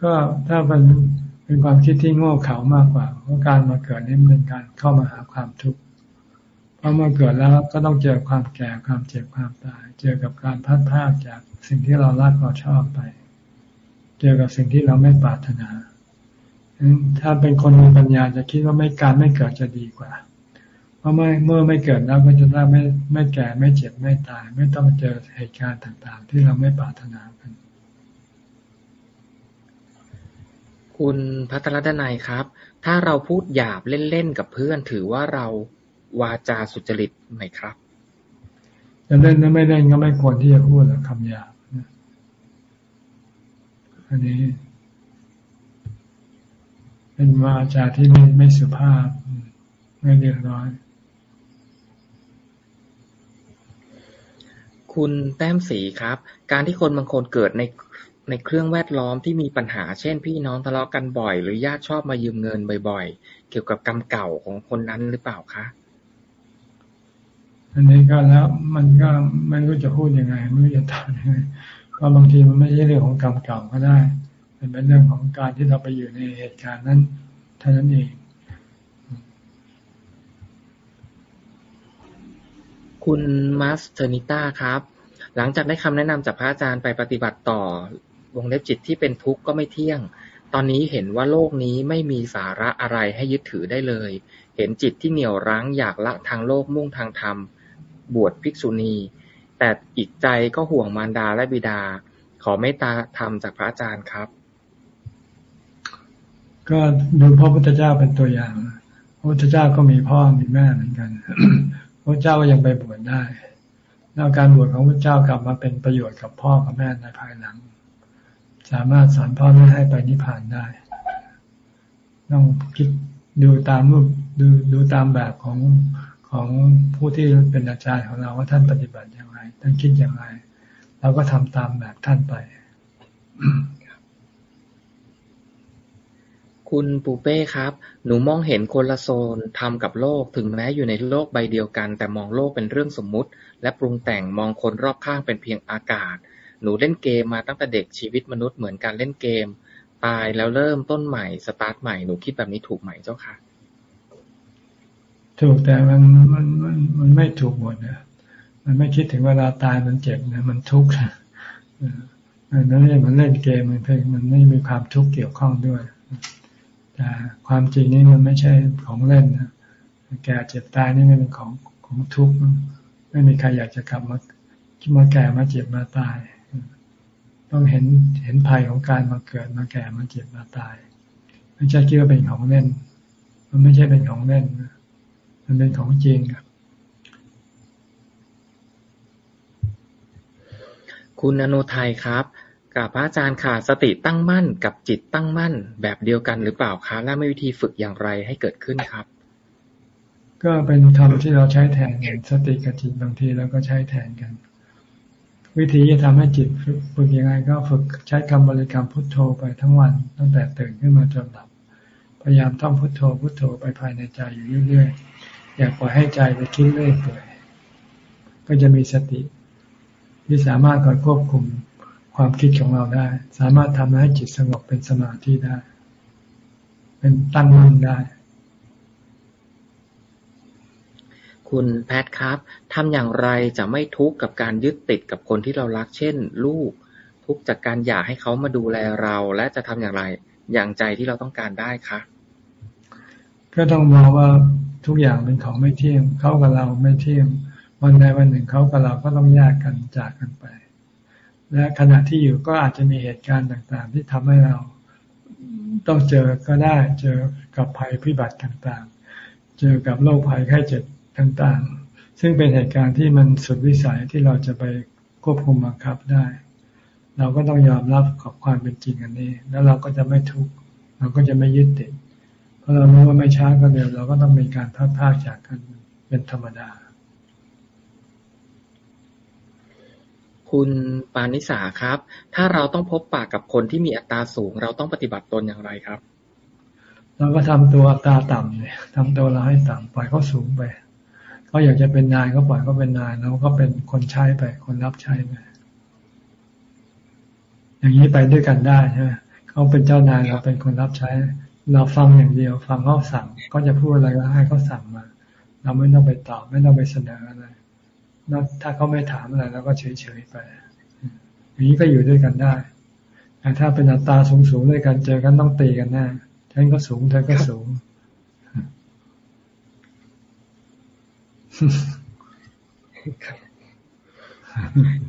ก็ถ้าเป็นเป็นความคิดที่โง่เขลามากกว่า เพราะการมาเกิดนี่เป็นการเข้ามาหาความทุกข์พอมาเกิดแล้วก็ต้องเจอความแก่ ความเจ็บ ความตาย เจอกับการพัดพากจากสิ่งที่เรารักเราชอบไป เจอกับสิ่งที่เราไม่ปรารถนา ถ้าเป็นคนมีปัญญาจะคิดว่าไม่การไม่เกิดจะดีกว่า เพราะไม่เมื่อไม่เกิดแล้วก็จะได้ไม่ไม่แก่ไม่เจ็บไม่ตาย ไม่ต้องเจอเหตุการณ์ต่าง ๆ ที่เราไม่ปรารถนากัน คุณพัทรดนัยครับ ถ้าเราพูดหยาบเล่นๆกับเพื่อนถือว่าเราวาจาสุจริตไหมครับจะเล่นหรือไม่เล่นก็ไม่ควรที่จะพูดคำหยาบอันนี้ เป็นวาจาที่ไม่ไม่สุภาพ ไม่เรียบร้อย คุณแต้มสีครับ การที่คนบางคนเกิดในในเครื่องแวดล้อมที่มีปัญหา เช่น พี่น้องทะเลาะกันบ่อย หรือญาติชอบมายืมเงินบ่อยๆ เกี่ยวกับกรรมเก่าของคนนั้นหรือเปล่าคะ อันนี้ก็แล้วมันก็ไม่รู้จะพูดยังไง ไม่รู้จะตอบยังไงก็บางทีมันไม่ใช่เรื่องของกรรมเก่าก็ได้ มันเป็นเรื่องของการที่เราไปอยู่ในเหตุการณ์นั้นเท่านั้นเอง คุณมาสเทอร์นิต้าครับ หลังจากได้คำแนะนำจากพระอาจารย์ไปปฏิบัติต่อ วงเล็บจิตที่เป็นทุกข์ก็ไม่เที่ยง ตอนนี้เห็นว่าโลกนี้ไม่มีสาระอะไรให้ยึดถือได้เลย เห็นจิตที่เหนี่ยวรั้งอยากละทางโลกมุ่งทางธรรม บวชภิกษุณี แต่อีกใจก็ห่วงมารดาและบิดา ขอเมตตาธรรมจากพระอาจารย์ครับ ก็ดูพระพุทธเจ้าเป็นตัวอย่างพระพุทธเจ้าก็มีพ่อมีแม่เหมือนกัน พระเจ้าก็ยังไปบวชได้ แล้วการบวชของพระเจ้ากลับมาเป็นประโยชน์กับพ่อกับแม่ในภายหลัง สามารถสอนพ่อแม่ให้ไปนิพพานได้ ต้องคิดดูตามรูปดูดูตามแบบของของผู้ที่เป็นอาจารย์ของเราว่าท่านปฏิบัติอย่างไรท่านคิดอย่างไรเราก็ทำตามแบบท่านไป คุณปูเป้ครับ หนูมองเห็นคนละโซนทำกับโลก ถึงแม้อยู่ในโลกใบเดียวกัน แต่มองโลกเป็นเรื่องสมมุติ และปรุงแต่งมองคนรอบข้างเป็นเพียงอากาศ หนูเล่นเกมมาตั้งแต่เด็กชีวิตมนุษย์เหมือนการเล่นเกม ตายแล้วเริ่มต้นใหม่ สตาร์ทใหม่ หนูคิดแบบนี้ถูกไหมเจ้าค่ะ ถูกแต่มันมันมันมันไม่ถูกหมดนะ มันไม่คิดถึงเวลาตายมันเจ็บนะ มันทุกข์นั่นเองมันเล่นเกมมันเพียงมันไม่มีความทุกข์เกี่ยวข้องด้วย แต่ความจริงนี่มันไม่ใช่ของเล่นนะแก่เจ็บตายนี่ไม่เป็นของของทุกข์ไม่มีใครอยากจะกลับมามาแก่มาเจ็บมาตาย ต้องเห็นเห็นภัยของการมาเกิดมาแก่มาเจ็บมาตาย ไม่ใช่คิดว่าเป็นของเล่น มันไม่ใช่เป็นของเล่น มันเป็นของจริงครับคุณอนุทัยครับ กับพระอาจารย์ค่ะสติตั้งมั่นกับจิตตั้งมั่นแบบเดียวกันหรือเปล่าคะและม่วิธีฝึกอย่างไรให้เกิดขึ้นครับ ก็เป็นคำที่เราใช้แทนกันสติกับจิตบางทีเราก็ใช้แทนกัน วิธีจะทำให้จิตฝึกยังไงก็ฝึกใช้คำบริกรรมพุทโธไปทั้งวัน ตั้งแต่ตื่นขึ้นมาจนหลับพยายามท่องพุทโธพุทโธไปภายในใจอยู่เรื่อยๆอย่าปล่อยให้ใจไปคิดเรื่อยเปื่อยก็จะมีสติที่สามารถคอยควบคุม ความคิดของเราได้ สามารถทำให้จิตสงบเป็นสมาธิได้ เป็นตั้งมั่นได้ คุณแพทครับทำอย่างไรจะไม่ทุกข์กับการยึดติดกับคนที่เรารัก เช่น ลูก ทุกข์จากการอยากให้เขามาดูแลเรา และจะทำอย่างไร อย่างใจที่เราต้องการได้คะก็ต้องมองว่าทุกอย่างเป็นของไม่เที่ยง เขากับเราไม่เที่ยง วันใดวันหนึ่งเขากับเราก็ต้องแยกกันจากกันไป และขณะที่อยู่ก็อาจจะมีเหตุการณ์ต่างๆ ที่ทำให้เราต้องเจอก็ได้ เจอกับภัยพิบัติต่างๆ เจอกับโรคภัยไข้เจ็บต่างๆ ซึ่งเป็นเหตุการณ์ที่มันสุดวิสัยที่เราจะไปควบคุมบังคับได้ เราก็ต้องยอมรับกับความเป็นจริงอันนี้ แล้วเราก็จะไม่ทุกข์ เราก็จะไม่ยึดติด เพราะเรารู้ว่าไม่ช้าก็เร็วเราก็ต้องมีการพัดพาจากกันเป็นธรรมดา คุณปานิสาครับ ถ้าเราต้องพบปากกับคนที่มีอัตราสูง เราต้องปฏิบัติตนอย่างไรครับ เราก็ทำตัวอัตราต่ำเนี่ยทำตัวเราให้ต่ำปล่อยเขาสูงไปเขาอยากจะเป็นนายก็ปล่อยเขาเป็นนายแล้วก็เป็นคนใช้ไปคนรับใช้ไปอย่างนี้ไปด้วยกันได้ใช่ไหมเขาเป็นเจ้านายเราเป็นคนรับใช้ เราฟังอย่างเดียว ฟังเขาสั่งก็จะพูดอะไรก็ให้เขาสั่งมา เราไม่ต้องไปตอบไม่ต้องไปเสนออะไร ถ้าเขาไม่ถามอะไรเราก็เฉยๆไป อย่างนี้ก็อยู่ด้วยกันได้แต่ถ้าเป็นอัตราสูงๆด้วยกันเจอกันต้องตีกันแน่ฉันก็สูงเธอก็สูง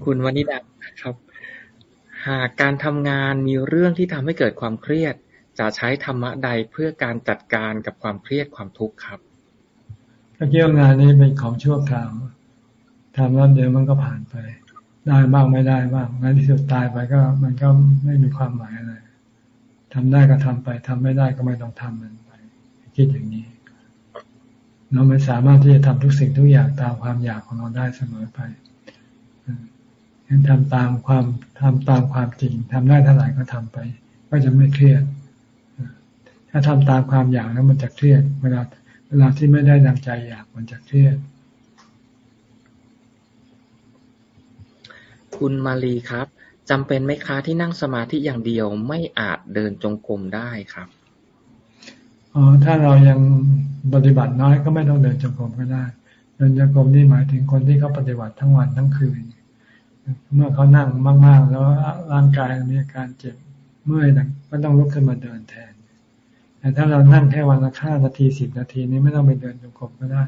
คุณวนิดาครับ หากการทำงานมีเรื่องที่ทำให้เกิดความเครียด จะใช้ธรรมะใดเพื่อการจัดการกับความเครียดความทุกข์ครับก็เกี่ยวงานนี้เป็นของชั่วคราว ทำแล้วเดี๋ยวมันก็ผ่านไป ได้บ้างไม่ได้บ้างงานที่สุดตายไปก็ มันก็ไม่มีความหมายอะไรทำได้ก็ทำไปทำไม่ได้ก็ไม่ต้องทำมันไป คิดอย่างนี้ เราไม่สามารถที่จะทำทุกสิ่งทุกอย่างตามความอยากของเราได้เสมอไปฉะนั้นทำตามความทำตามความจริงทำได้เท่าไหร่ก็ทำไป ก็จะไม่เครียด ถ้าทำตามความอยากแล้วมันจะเครียด เวลาเวลาที่ไม่ได้ดังใจอยากมันจะเครียด คุณมาลีครับ จำเป็นไหมคะที่นั่งสมาธิอย่างเดียวไม่อาจเดินจงกรมได้ครับอ๋อถ้าเรายังปฏิบัติน้อยก็ไม่ต้องเดินจงกรมก็ได้ เดินจงกรมนี่หมายถึงคนที่เขาปฏิบัติทั้งวันทั้งคืน เมื่อเขานั่งมาก ๆ แล้วร่างกายมีอาการเจ็บเมื่อยก็ต้องลุกขึ้นมาเดินแทน แต่ถ้าเรานั่งแค่วันละห้านาทีสิบนาทีนี้ไม่ต้องไปเดินจงกรมก็ได้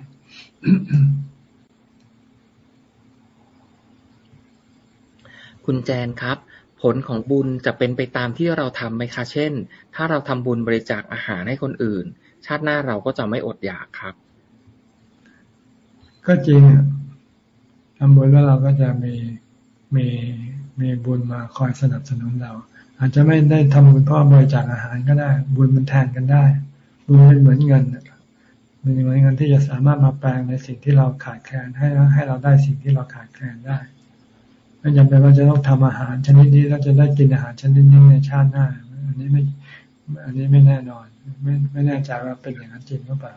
คุณแจนครับ ผลของบุญจะเป็นไปตามที่เราทำไหมคะ เช่น ถ้าเราทำบุญบริจาคอาหารให้คนอื่น ชาติหน้าเราก็จะไม่อดอยากครับ ก็จริงทำบุญแล้วเราก็จะมีมีมีบุญมาคอยสนับสนุนเรา อาจจะไม่ได้ทำบุญเพราะบริจาคอาหารก็ได้ บุญมันแทนกันได้ บุญเป็นเหมือนเงินมันเหมือนเงินที่จะสามารถมาแปลงในสิ่งที่เราขาดแคลนให้ให้เราได้สิ่งที่เราขาดแคลนได้ ไม่จำเป็นว่าจะต้องทำอาหารชนิดนี้แล้วจะได้กินอาหารชนิดนี้ในชาติหน้า อันนี้ไม่ อันนี้ไม่แน่นอน ไม่ไม่แน่ใจว่าเป็นอย่างนั้นจริงหรือเปล่า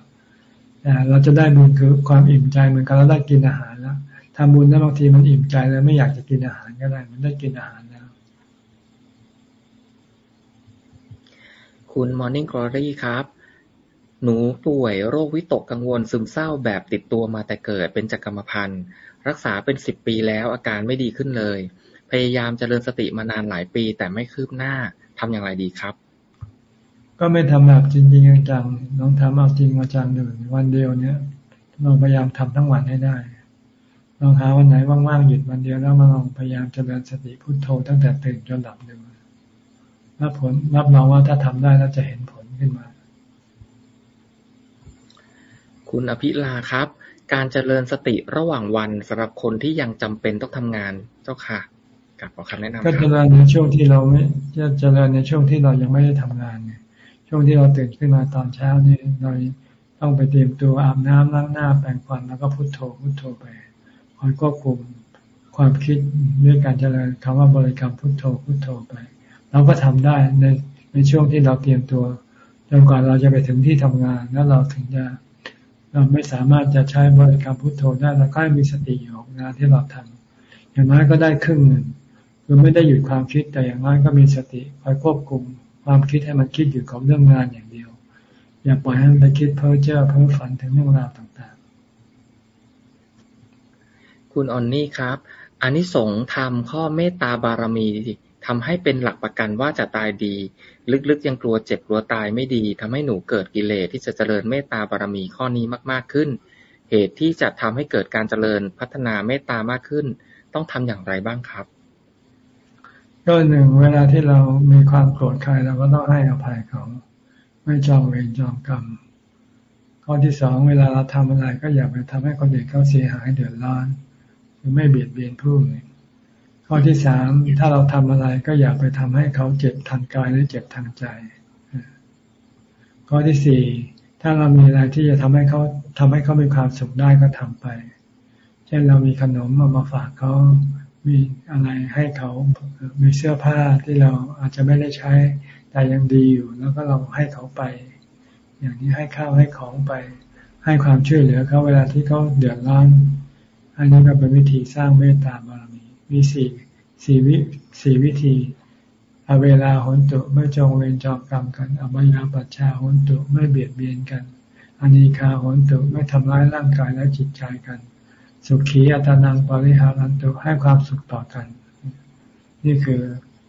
แต่เราจะได้บุญคือความอิ่มใจเหมือนกันเราได้กินอาหารแล้วทำบุญแล้วบางทีมันอิ่มใจแล้วไม่อยากจะกินอาหารก็ได้ มันได้กินอาหารแล้ว คุณ Morning Glory ครับหนูป่วยโรควิตกกังวลซึมเศร้าแบบติดตัวมาแต่เกิดเป็นจักรรมพันธ์ รักษาเป็นสิบปีแล้ว อาการไม่ดีขึ้นเลย พยายามเจริญสติมานานหลายปี แต่ไม่คืบหน้าทำอย่างไรดีครับ ก็ไม่ทำแบบจริงจริงจังลองทำเอาจริงมาจังหนึ่งวันเดียวเนี้ยลองพยายามทำทั้งวันให้ได้ลองหาวันไหนว่างๆหยุดวันเดียวแล้วมาลองพยายามเจริญสติพุโทโธตั้งแต่ตื่นจนหลับดูรับผลรับรองว่าถ้าทำได้แล้วจะเห็นผลขึ้นมา คุณอภิลาครับ การเจริญสติระหว่างวันสำหรับคนที่ยังจำเป็นต้องทำงานเจ้าค่ะกับขอคำแนะนำก็เจริญในช่วงที่เราไม่จะเจริญในช่วงที่เรายังไม่ได้ทำงานเนี่ยช่วงที่เราตื่นขึ้นมาตอนเช้านี่เราต้องไปเตรียมตัวอาบน้ำล้างหน้าแปรงฟันแล้วก็พุโทโธพุโทโธไปคอยควบคุมความคิดด้วยการเจริญคำว่าบริกรรมพุทโธพุทโธไป เราก็ทำได้ในในช่วงที่เราเตรียมตัวจนกว่าเราจะไปถึงที่ทำงาน แล้วเราถึงจะ เราไม่สามารถจะใช้บริกรรมพุทโธได้เราก็มีสติอยู่กับงานที่เราทำอย่างน้อยก็ได้ครึ่งหนึ่งคือไม่ได้หยุดความคิดแต่อย่างน้อยก็มีสติคอยควบคุมความคิดให้มันคิดอยู่กับเรื่องงานอย่างเดียว อย่าปล่อยให้มันไปคิดเพ้อเจ้อเพ้อฝันถึงเรื่องราวต่างๆ คุณออนนี่ครับอันนี้สงทำข้อเมตตาบารมี ทำให้เป็นหลักประกันว่าจะตายดี ลึกๆยังกลัวเจ็บกลัวตายไม่ดี ทำให้หนูเกิดกิเลสที่จะเจริญเมตตาบารมีข้อนี้มาก ๆขึ้น เหตุที่จะทำให้เกิดการเจริญพัฒนาเมตตามากขึ้น ต้องทำอย่างไรบ้างครับก็หนึ่งเวลาที่เรามีความโกรธใครเราก็ต้องให้อภัยเขา ไม่จองเวรจองกรรมข้อที่สองเวลาเราทำอะไรก็อย่าไปทำให้คนอื่นเขาเสียหายเดือดร้อนหรือไม่เบียดเบียนผู้อื่น ข้อที่สามถ้าเราทำอะไรก็อย่าไปทำให้เขาเจ็บทางกายหรือเจ็บทางใจ ข้อที่สี่ถ้าเรามีอะไรที่จะทำให้เขาทำให้เขามีความสุขได้ก็ทำไป เช่นเรามีขนมมามาฝากเขา มีอะไรให้เขา มีเสื้อผ้าที่เราอาจจะไม่ได้ใช้ แต่ยังดีอยู่ แล้วก็เราให้เขาไป อย่างนี้ให้ข้าวให้ของไป ให้ความช่วยเหลือเขาเวลาที่เขาเดือดร้อน อันนี้ก็เป็นวิธีสร้างเมตตาบาร มีสี่สี่วิสี่วิธี อเวลาหนตุไม่จองเวรจองกรรมกันอมัยาปัชชาหนตุไม่เบียดเบียนกันอานิคาหนตุไม่ทำร้ายร่างกายและจิตใจกัน สุขีอัตานังปริหารันตุให้ความสุขต่อกัน นี่คือ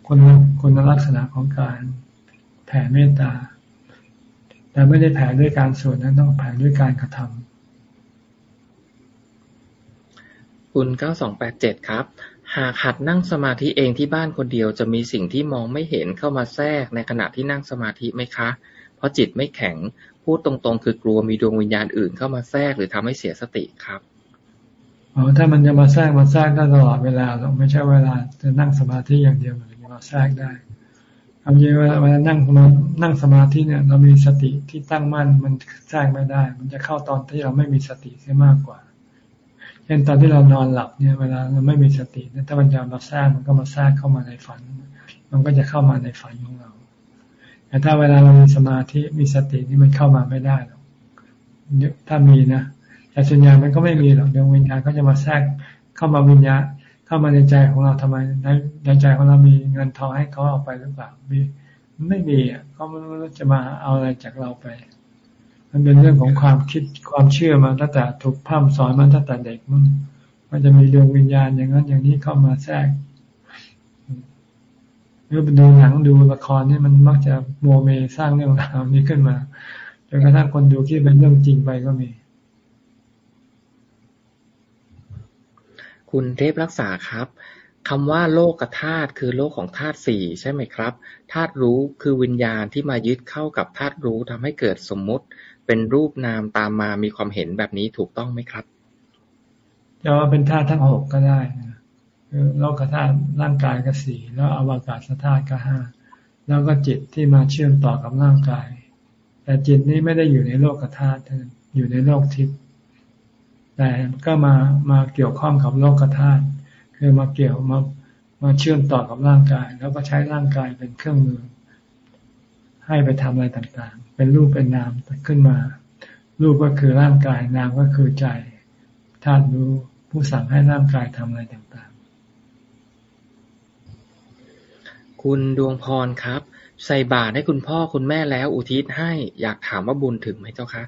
คุณคุณลักษณะของการแผ่เมตตาแต่ไม่ได้แผ่ด้วยการสวดนั้นต้องแผ่ด้วยการกระทำคุณเก้าสองแปดเจ็ดครับ หากหัดนั่งสมาธิเองที่บ้านคนเดียว จะมีสิ่งที่มองไม่เห็นเข้ามาแทรกในขณะที่นั่งสมาธิไหมคะ เพราะจิตไม่แข็ง พูดตรงๆ คือกลัวมีดวงวิญญาณอื่นเข้ามาแทรกหรือทำให้เสียสติครับอ๋อถ้ามันจะมาแทรกมาแทรกได้ตลอดเวลาเราไม่ใช่เวลาจะนั่งสมาธิอย่างเดียวมันจะมาแทรกได้เอาจริงเวลาเวลานั่งมานั่งสมาธิเนี่ยเรามีสติที่ตั้งมั่นมันแทรกไม่ได้ มันจะเข้าตอนที่เราไม่มีสติเสียมากกว่า ช่นตอนที่เรานอนหลับเนี่ยเวลาเราไม่มีสติถ้ามันจะมาแทรกมันก็มาแทรกเข้ามาในฝัน มันก็จะเข้ามาในฝันของเรา แต่ถ้าเวลาเรามีสมาธิมีสตินี่มันเข้ามาไม่ได้หรอกถ้ามีนะแต่ส่วนใหญ่มันก็ไม่มีหรอกดวงวิญญาณก็จะมาแทรกเข้ามาวิญญาณเข้ามาในใจของเราทำไมในในใจของเรามีเงินทองให้เขาเอาไปหรือเปล่ามีไม่มีอะเขาจะมาเอาอะไรจากเราไป มันเป็นเรื่องของความคิดความเชื่อมาตั้งแต่ถูกพร่ำสอนมาตั้งแต่เด็กมันมันจะมีดวงวิญญาณอย่างนั้นอย่างนี้เข้ามาแทรกหรือดูหนังดูละครนี่มันมักจะโมเมสร้างเรื่องราวนี้ขึ้นมาจนกระทั่งคนดูคิดเป็นเรื่องจริงไปก็มี คุณเทพรักษาครับคำว่าโลกธาตุคือโลกของธาตุสี่ใช่ไหมครับธาตุรู้คือวิญญาณที่มายึดเข้ากับธาตุรู้ทำให้เกิดสมมุติ เป็นรูปนามตามมามีความเห็นแบบนี้ถูกต้องไหมครับจะว่าเป็นธาตุทั้งหกก็ได้คือโลกธาตุร่างกายก็สี่แล้วอวกาศธาตุก็ห้าแล้วก็จิตที่มาเชื่อมต่อกับร่างกาย แต่จิตนี้ไม่ได้อยู่ในโลกธาตุอยู่ในโลกทิพย์แต่ก็มามาเกี่ยวข้องกับโลกธาตุคือมาเกี่ยวมามาเชื่อมต่อกับร่างกาย แล้วก็ใช้ร่างกายเป็นเครื่องมือ ให้ไปทำอะไรต่างๆ เป็นรูปเป็นนามขึ้นมา รูปก็คือร่างกายนามก็คือใจธาตุรู้ผู้สั่งให้ร่างกายทำอะไรต่างๆ คุณดวงพรครับ ใส่บาตรให้คุณพ่อคุณแม่แล้วอุทิศให้อยากถามว่าบุญถึงไหมเจ้าคะ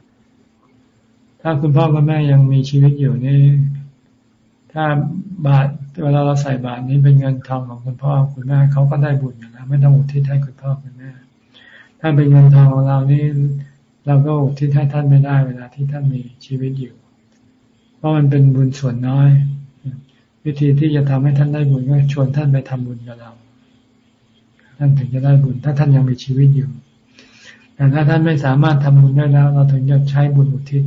ถ้าคุณพ่อคุณแม่ยังมีชีวิตอยู่นี่ ถ้าบาทเวลาเราใส่บาทนี้เป็นเงินทองของคุณพ่อคุณแม่เขาก็ได้บุญอยู่แล้วไม่ต้องอุทิศให้คุณพ่อคุณแม่ ถ้าเป็นเงินทองของเรานี่เราก็อุทิศให้ท่านไม่ได้เวลาที่ท่านมีชีวิตอยู่ เพราะมันเป็นบุญส่วนน้อย วิธีที่จะทำให้ท่านได้บุญก็ชวนท่านไปทำบุญกับเรา ท่านถึงจะได้บุญ ถ้าท่านยังมีชีวิตอยู่ แต่ถ้าท่านไม่สามารถทำบุญได้แล้ว เราถึงจะใช้บุญอุทิศ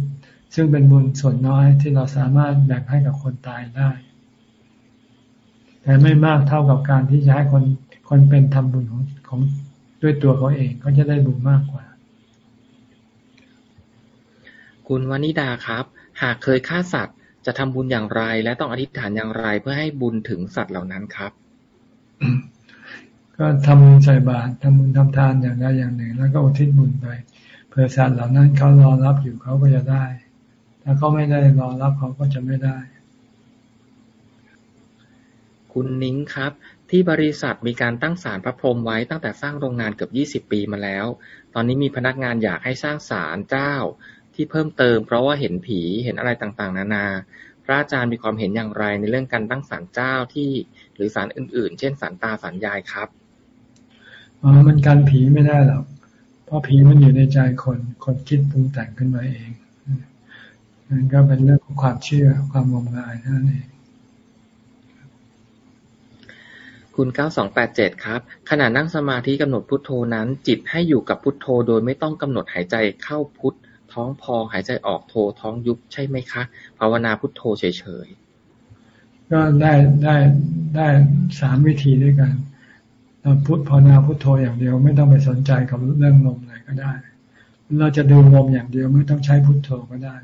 ซึ่งเป็นบุญส่วนน้อยที่เราสามารถแบ่งให้กับคนตายได้ แต่ไม่มากเท่ากับการที่จะให้คนคนเป็นทำบุญของของ ด้วยตัวเขาเองก็จะได้บุญมากกว่า คุณวนิดาครับ หากเคยฆ่าสัตว์จะทำบุญอย่างไร และต้องอธิษฐานอย่างไร เพื่อให้บุญถึงสัตว์เหล่านั้นครับ ก็ทำบุญใส่บาตรทำบุญทำทานอย่างใดอย่างหนึ่ง แล้วก็อุทิศบุญไปเพื่อสัตว์เหล่านั้นเขารอรับอยู่เขาก็จะได้ ถ้าเขาไม่ได้รอรับเขาก็จะไม่ได้ คุณนิ้งครับ ที่บริษัทมีการตั้งศาลพระพรหมไว้ตั้งแต่สร้างโรงงานเกือบยี่สิบปีมาแล้ว ตอนนี้มีพนักงานอยากให้สร้างศาลเจ้าที่เพิ่มเติม เพราะว่าเห็นผีเห็นอะไรต่างๆ นานา พระอาจารย์มีความเห็นอย่างไรในเรื่องการตั้งศาลเจ้าที่ หรือศาลอื่น ๆ เช่นศาลตาศาลยายครับอ๋อมันการผีไม่ได้หรอก เพราะผีมันอยู่ในใจคน คนคิดปรุงแต่งขึ้นมาเองนั่นก็เป็นเรื่องของความเชื่อความงมงายนั่นเอง คุณ9287ครับ ขณะนั่งสมาธิกำหนดพุทโธนั้น จิตให้อยู่กับพุทโธโดยไม่ต้องกำหนดหายใจเข้าพุทท้องพองหายใจออกโทท้องยุบใช่ไหมคะ ภาวนาพุทโธเฉยๆ ก็ได้ได้ได้สามวิธีด้วยกันเราพุทภาวนาพุทโธอย่างเดียว ไม่ต้องไปสนใจกับเรื่องลมอะไรก็ได้ เราจะดูลมอย่างเดียวไม่ต้องใช้พุทโธก็ได้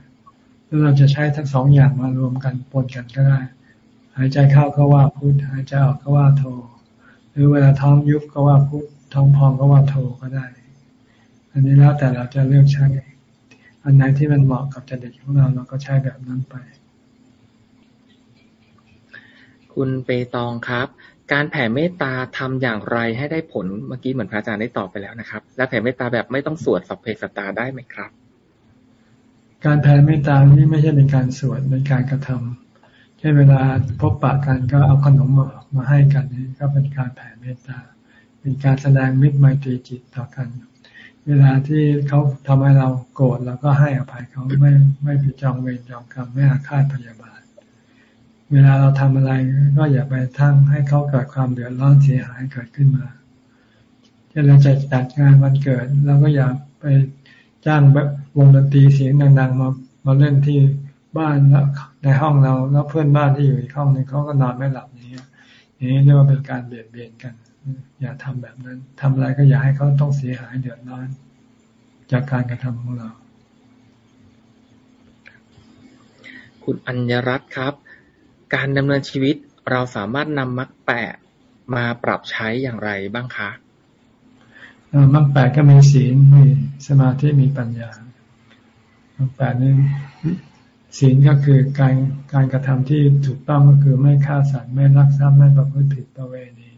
เราจะใช้ทั้งสองอย่างมารวมกันปนกันก็ได้ หายใจเข้าก็ว่าพุทหายใจออกก็ว่าโธหรือเวลาท้องยุบก็ว่าพุทท้องพองก็ว่าโธก็ได้ อันนี้แล้วแต่เราจะเลือกใช้ อันไหนที่มันเหมาะกับจริตของเราเราก็ใช้แบบนั้นไป คุณเปตองครับ การแผ่เมตตาทำอย่างไรให้ได้ผลเมื่อกี้เหมือนพระอาจารย์ได้ตอบไปแล้วนะครับ และแผ่เมตตาแบบไม่ต้องสวดสัพเพสตาได้ไหมครับ การแผ่เมตตานี่ไม่ใช่เป็นการสวดเป็นการกระทำ เช่นเวลาพบปะกันก็เอาขนมมามาให้กันนี่ก็เป็นการแผ่เมตตา เป็นการแสดงมิตรไมตรีจิตต่อกัน เวลาที่เขาทำให้เราโกรธเราก็ให้อภัยเขาไม่ไม่ไปจองเวรจองกรรมไม่อาฆาตพยาบาท เวลาเราทำอะไรก็อย่าไปทั้งให้เขาเกิดความเดือดร้อนเสียหายเกิดขึ้นมาเช่นเราจะจัดงานวันเกิดเราก็อย่าไปจ้างแบบวงดนตรีเสียงดังๆมามาเล่นที่ บ้านในห้องเราแล้วเพื่อนบ้านที่อยู่อีกห้องหนึ่งเขาก็นอนไม่หลับอย่างนี้อย่างนี้เรียกว่าเป็นการเบียดเบียนกัน อย่าทำแบบนั้นทำอะไรก็อย่าให้เขาต้องเสียหายเดือดร้อนจากการกระทำของเรา คุณอัญญรัตน์ครับ การดำเนินชีวิตเราสามารถนำมรรคแปดมาปรับใช้อย่างไรบ้างคะมรรคแปดก็มีศีลมีสมาธิมีปัญญามรรคแปดนี่ ศีลก็คือการการกระทำที่ถูกต้องก็คือไม่ฆ่าสัตว์ไม่ลักทรัพย์ไม่ประพฤติผิดประเวณี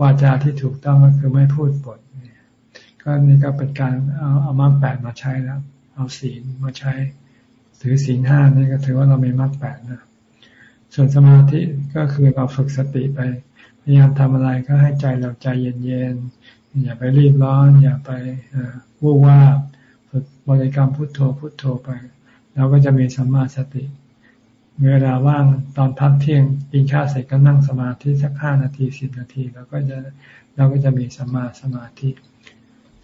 วาจาที่ถูกต้องก็คือไม่พูดปดก็นี่ก็เป็นการเอาเอามรรคแปดมาใช้แล้ว เอาศีลมาใช้ ถือศีลห้านี่ก็ถือว่าเรามีมรรคแปดนะส่วนสมาธิก็คือเราฝึกสติไป พยายามทำอะไรก็ให้ใจเราใจเย็นๆอย่าไปรีบร้อน อย่าไปวู่ว่าฝึกบริกรรมพุทโธพุทโธไป เราก็จะมีสัมมาสติ เวลาว่างตอนพักเที่ยงกินข้าวเสร็จก็นั่งสมาธิสักห้านาทีสิบนาทีเราก็จะเราก็จะมีสมาสมาธิ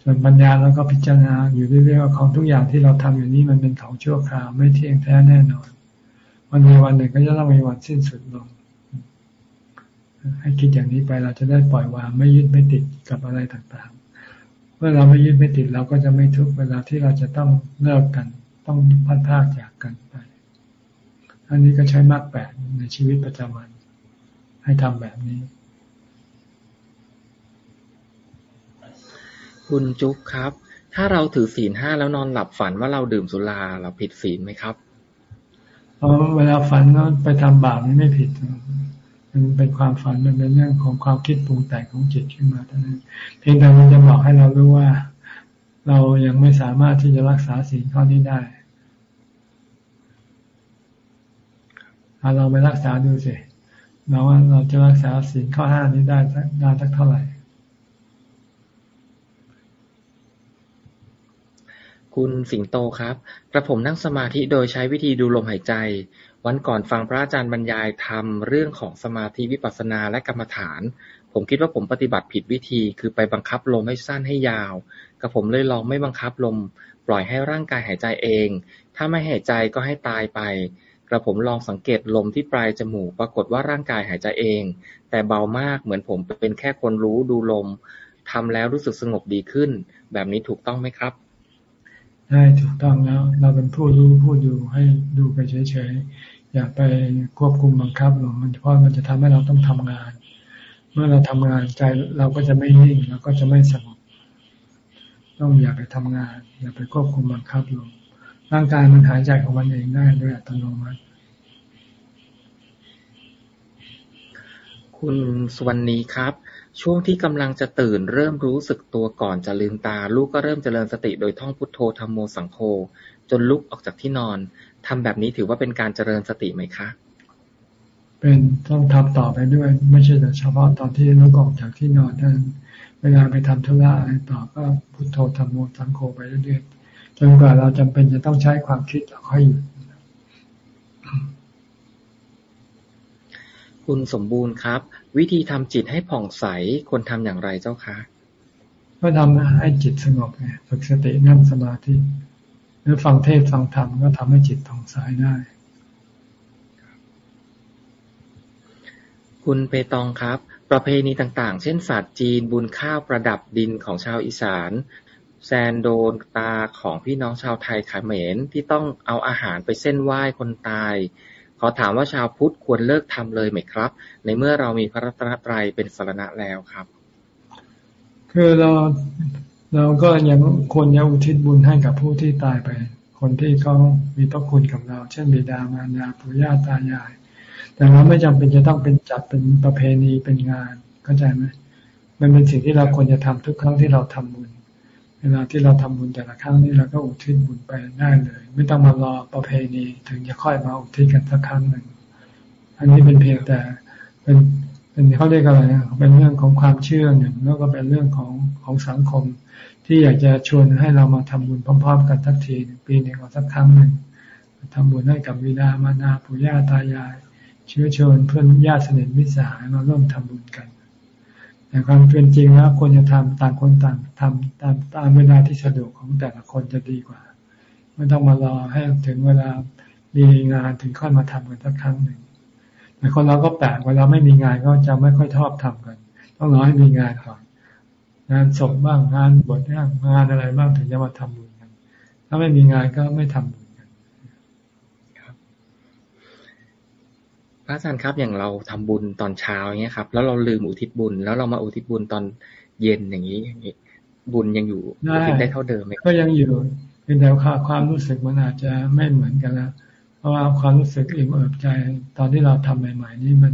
ส่วนปัญญาเราก็พิจารณาอยู่เรื่อยๆว่าของทุกอย่างที่เราทำอยู่นี้มันเป็นของชั่วคราวไม่เที่ยงแท้แน่นอนวันในวันหนึ่งก็จะต้องมีวันสิ้นสุดลง ให้คิดอย่างนี้ไปเราจะได้ปล่อยวางไม่ยึดไม่ติดกับอะไรต่างๆ เมื่อเราไม่ยึดไม่ติดเราก็จะไม่ทุกเวลาที่เราจะต้องเลิกกัน ต้องพัดพากจากกันไป อันนี้ก็ใช้มากแปดในชีวิตประจำวัน ให้ทำแบบนี้ คุณจุ๊บครับ ถ้าเราถือศีลห้าแล้วนอนหลับฝันว่าเราดื่มสุราเราผิดศีลไหมครับเอเวลาฝันแล้วไปทำบาปนี่ไม่ผิด มันเป็นความฝันมันเป็นเรื่องของความคิดปรุงแต่งของจิตขึ้นมาเท่านั้น เพียงแต่มันจะบอกให้เรารู้ว่า เรายังไม่สามารถที่จะรักษาศีลข้อนี้ได้ เอาเราไปรักษาดูสิเราว่าเราจะรักษาศีลข้อห้านี้ได้ได้สักเท่าไหร่ คุณสิงโตครับ กระผมนั่งสมาธิโดยใช้วิธีดูลมหายใจ วันก่อนฟังพระอาจารย์บรรยายทำเรื่องของสมาธิวิปัสสนาและกรรมฐาน ผมคิดว่าผมปฏิบัติผิดวิธี คือไปบังคับลมให้สั้นให้ยาว กระผมเลยลองไม่บังคับลม ปล่อยให้ร่างกายหายใจเอง ถ้าไม่หายใจก็ให้ตายไป กระผมลองสังเกตลมที่ปลายจมูก ปรากฏว่าร่างกายหายใจเอง แต่เบามากเหมือนผมเป็นแค่คนรู้ดูลมทำแล้วรู้สึกสงบดีขึ้น แบบนี้ถูกต้องไหมครับได้ถูกต้องแล้ว เราเป็นผู้รู้ผู้ดูให้ดูไปเฉยๆอย่าไปควบคุมบังคับหรอกมันเพราะมันจะทำให้เราต้องทำงาน เมื่อเราทำงานใจเราก็จะไม่นิ่งเราก็จะไม่สงบต้องอย่าไปทำงาน อย่าไปควบคุมบังคับลง ร่างกายมันหายใจของมันเองได้โดยอัตโนมัติคุณสวรรณีครับ ช่วงที่กำลังจะตื่นเริ่มรู้สึกตัวก่อนจะลืมตา ลูกก็เริ่มเจริญสติโดยท่องพุทโธธรรมโมสังโฆจนลุกออกจากที่นอนทำแบบนี้ถือว่าเป็นการเจริญสติไหมคะ เป็นต้องทำต่อไปด้วย ไม่ใช่แต่เฉพาะตอนที่ลุกออกจากที่นอนเท่านั้นเวลาไปทำธุระอะไรต่อก็พุทโธธรรมโมสังโฆไปเรื่อยๆ จนกว่าเราจำเป็นจะต้องใช้ความคิดเราค่อยหยุดคุณสมบูรณ์ครับ วิธีทำจิตให้ผ่องใสควรทำอย่างไรเจ้าคะก็ทำให้จิตสงบไงฝึกสตินั่งสมาธิหรือฟังเทศฟังธรรมก็ทำให้จิตผ่องใสได้ คุณเปตองครับ ประเพณีต่างๆ เช่นศาสตร์จีนบุญข้าวประดับดินของชาวอีสาน แซนโดนตาของพี่น้องชาวไทยขเขมรที่ต้องเอาอาหารไปเส้นไหว้คนตาย ขอถามว่าชาวพุทธควรเลิกทำเลยไหมครับ ในเมื่อเรามีพระรัตนตรัยเป็นสรณะแล้วครับ คือเราเราก็ยังควรยังอุทิศบุญให้กับผู้ที่ตายไป คนที่เขามีพระคุณกับเรา เช่นบิดามารดาปู่ย่าตายาย แต่เราไม่จำเป็นจะต้องเป็นจัดเป็นประเพณีเป็นงานเข้าใจไหมมันเป็นสิ่งที่เราควรจะทำทุกครั้งที่เราทำบุญ เวลาที่เราทำบุญแต่ละครั้งนี้เราก็อุทิศบุญไปได้เลย ไม่ต้องมารอประเพณีถึงจะค่อยมาอุทิศกันสักครั้งหนึ่ง อันนี้เป็นเพียงแต่เป็นเป็นเขาเรียกอะไรนะเป็นเรื่องของความเชื่อหนึ่งแล้วก็เป็นเรื่องของของสังคม ที่อยากจะชวนให้เรามาทำบุญพร้อม ๆ กันสักทีปีหนึ่ง or สักครั้งหนึ่งทำบุญให้กับวิดามานาปู่ย่าตายาย เชื้อเชิญเพื่อนญาติสนิทมิตรสหายมาร่วมทำบุญกัน แต่ความเป็นจริงแล้วควรจะทำต่างคนต่างทำตามตามเวลาที่สะดวกของแต่ละคนจะดีกว่า ไม่ต้องมารอให้ถึงเวลามีงานถึงค่อยมาทำกันสักครั้งหนึ่งแต่คนเราก็แปลกเวลาไม่มีงานก็จะไม่ค่อยชอบทำกัน ต้องรอให้มีงานก่อนงานศพบ้างงานบวชบ้างงานอะไรบ้างถึงจะมาทำบุญกัน ถ้าไม่มีงานก็ไม่ทำบุญ ระอาจารย์ครับ อย่างเราทำบุญตอนเช้าอย่างเงี้ยครับ แล้วเราลืมอุทิศบุญ แล้วเรามาอุทิศบุญตอนเย็นอย่างนี้อย่างนี้ บุญยังอยู่อุทิศได้เท่าเดิมไหมก็ยังอยู่เป็นแต่ค่าความรู้สึกมันอาจจะไม่เหมือนกันแล้วเพราะว่าความรู้สึกอิ่มเอิบใจ ตอนที่เราทำใหม่ ๆ นี่มัน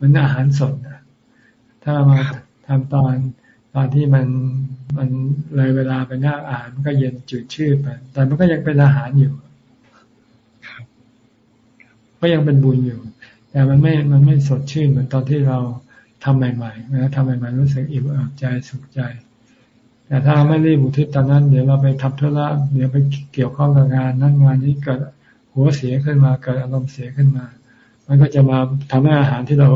มันอาหารสดนะถ้ามาทำตอนตอนที่มันมันเลยเวลาไปหน้าอาหารมันก็เย็นจืดชืดไปแต่มันก็ยังเป็นอาหารอยู่ก็ยังเป็นบุญอยู่ แต่มันไม่มันไม่สดชื่นเหมือนตอนที่เราทำใหม่ๆนะทำใหม่ๆรู้สึกอิ่มเอิบใจสุขใจ แต่ถ้าไม่รีบอุทิศตอนนั้น เดี๋ยวเราไปทำธุระเดี๋ยวไปเกี่ยวข้องกับงานนั่นงานนี้เกิดหัวเสียขึ้นมาเกิดอารมณ์เสียขึ้นมา มันก็จะมาทำให้อาหารที่เรา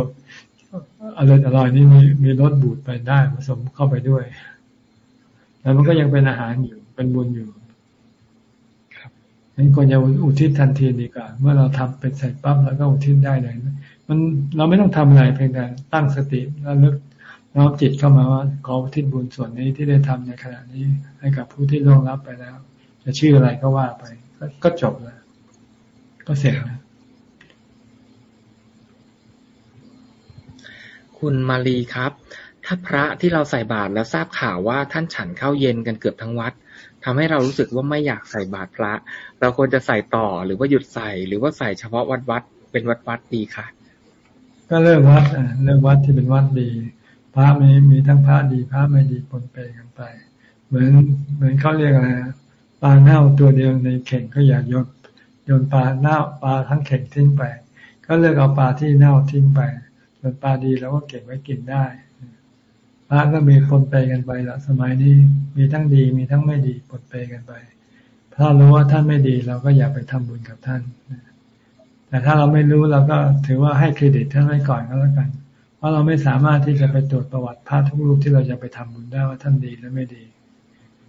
อร่อยอร่อยนี่มีมีรสบูดไปได้ผสมเข้าไปด้วยแต่มันก็ยังเป็นอาหารอยู่เป็นบุญอยู่ งั้นควรจะอุทิศทันทีดีกว่า เมื่อเราทำเป็นเสร็จปั๊บแล้วก็อุทิศได้เลย มันเราไม่ต้องทำอะไรเพียงแต่ตั้งสติแล้วลึกน้อมจิตเข้ามาว่าขออุทิศบุญส่วนนี้ที่ได้ทำในขณะนี้ให้กับผู้ที่ล่วงลับไปแล้ว จะชื่ออะไรก็ว่าไป ก็จบแล้ว ก็เสร็จแล้วคุณมาลีครับ ถ้าพระที่เราใส่บาตรแล้วทราบข่าวว่าท่านฉันเข้าเย็นกันเกือบทั้งวัด ทำให้เรารู้สึกว่าไม่อยากใส่บาตรพระ เราควรจะใส่ต่อหรือว่าหยุดใส่ หรือว่าใส่เฉพาะวัดวัดเป็นวัดวัดดีค่ะ ก็เลือกวัดเลือกวัดที่เป็นวัดดี พระมีมีทั้งพระดีพระไม่ดีปนเปกันไป เหมือนเหมือนเขาเรียกอะไรปลาเน่าตัวเดียวในเข่งก็อยากโยนโยนปลาเน่าปลาทั้งเข่งทิ้งไป ก็เลือกเอาปลาที่เน่าทิ้งไปส่วนปลาดีเราก็เก็บไว้กินได้ ระก็มีปนเปกันไปละสมัยนี้มีทั้งดีมีทั้งไม่ดีปนเปกันไป ถ้ารู้ว่าท่านไม่ดีเราก็อย่าไปทำบุญกับท่าน แต่ถ้าเราไม่รู้เราก็ถือว่าให้เครดิตท่านไว้ก่อนก็แล้วกัน เพราะเราไม่สามารถที่จะไปตรวจประวัติพระทุกรูปที่เราจะไปทำบุญได้ว่าท่านดีหรือไม่ดี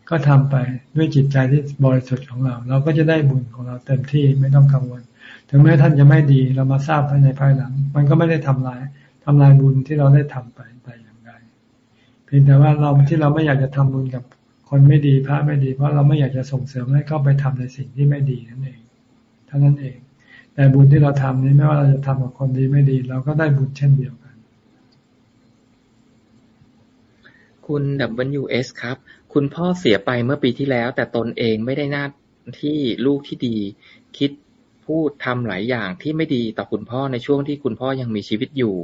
ก็ทำไปด้วยจิตใจที่บริสุทธิ์ของเรา เราก็จะได้บุญของเราเต็มที่ไม่ต้องกังวล ถึงแม้ท่านจะไม่ดีเรามาทราบภายในภายหลัง มันก็ไม่ได้ทำลายทำลายบุญที่เราได้ทำไป พียงแต่ว่าเราที่เราไม่อยากจะทำบุญกับคนไม่ดีพระไม่ดี เพราะเราไม่อยากจะส่งเสริมให้เขาไปทำในสิ่งที่ไม่ดีนั่นเองเท่านั้นเอง แต่บุญที่เราทำนี้ไม่ว่าเราจะทำกับคนดีไม่ดี เราก็ได้บุญเช่นเดียวกัน คุณ WS ครับ คุณพ่อเสียไปเมื่อปีที่แล้ว แต่ตนเองไม่ได้หน้าที่ลูกที่ดี คิดพูดทำหลายอย่างที่ไม่ดีต่อคุณพ่อในช่วงที่คุณพ่อยังมีชีวิตอยู่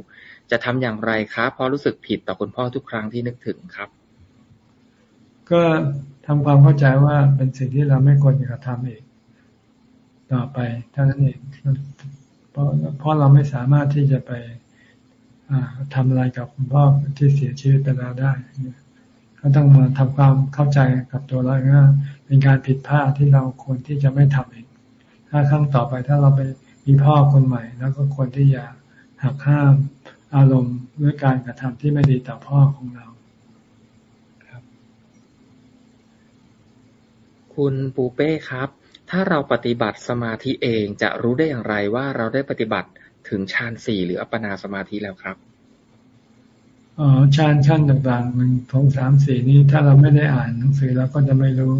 จะทำอย่างไรครับเพราะรู้สึกผิดต่อคุณพ่อทุกครั้งที่นึกถึงครับ ก็ทำความเข้าใจว่าเป็นสิ่งที่เราไม่ควรจะทำอีกต่อไปเท่านั้นเองเพราะเพราะเราไม่สามารถที่จะไปทำอะไรกับคุณพ่อที่เสียชีวิตไปแล้วได้ก็ต้องมาทำความเข้าใจกับตัวเราว่าเป็นการผิดพลาดที่เราควรที่จะไม่ทำอีก ถ้าครั้งต่อไปถ้าเราไปมีพ่อคนใหม่ แล้วก็ควรที่จะหักห้าม อารมณ์ด้วยการกระทำที่ไม่ดีต่อพ่อของเราครับ คุณปูเป้ครับ ถ้าเราปฏิบัติสมาธิเองจะรู้ได้อย่างไรว่าเราได้ปฏิบัติถึงฌานสี่หรืออัปปนาสมาธิแล้วครับอ๋อฌานขั้นต่างๆหนึ่งสองสามสี่นี้ถ้าเราไม่ได้อ่านหนังสือเราก็จะไม่รู้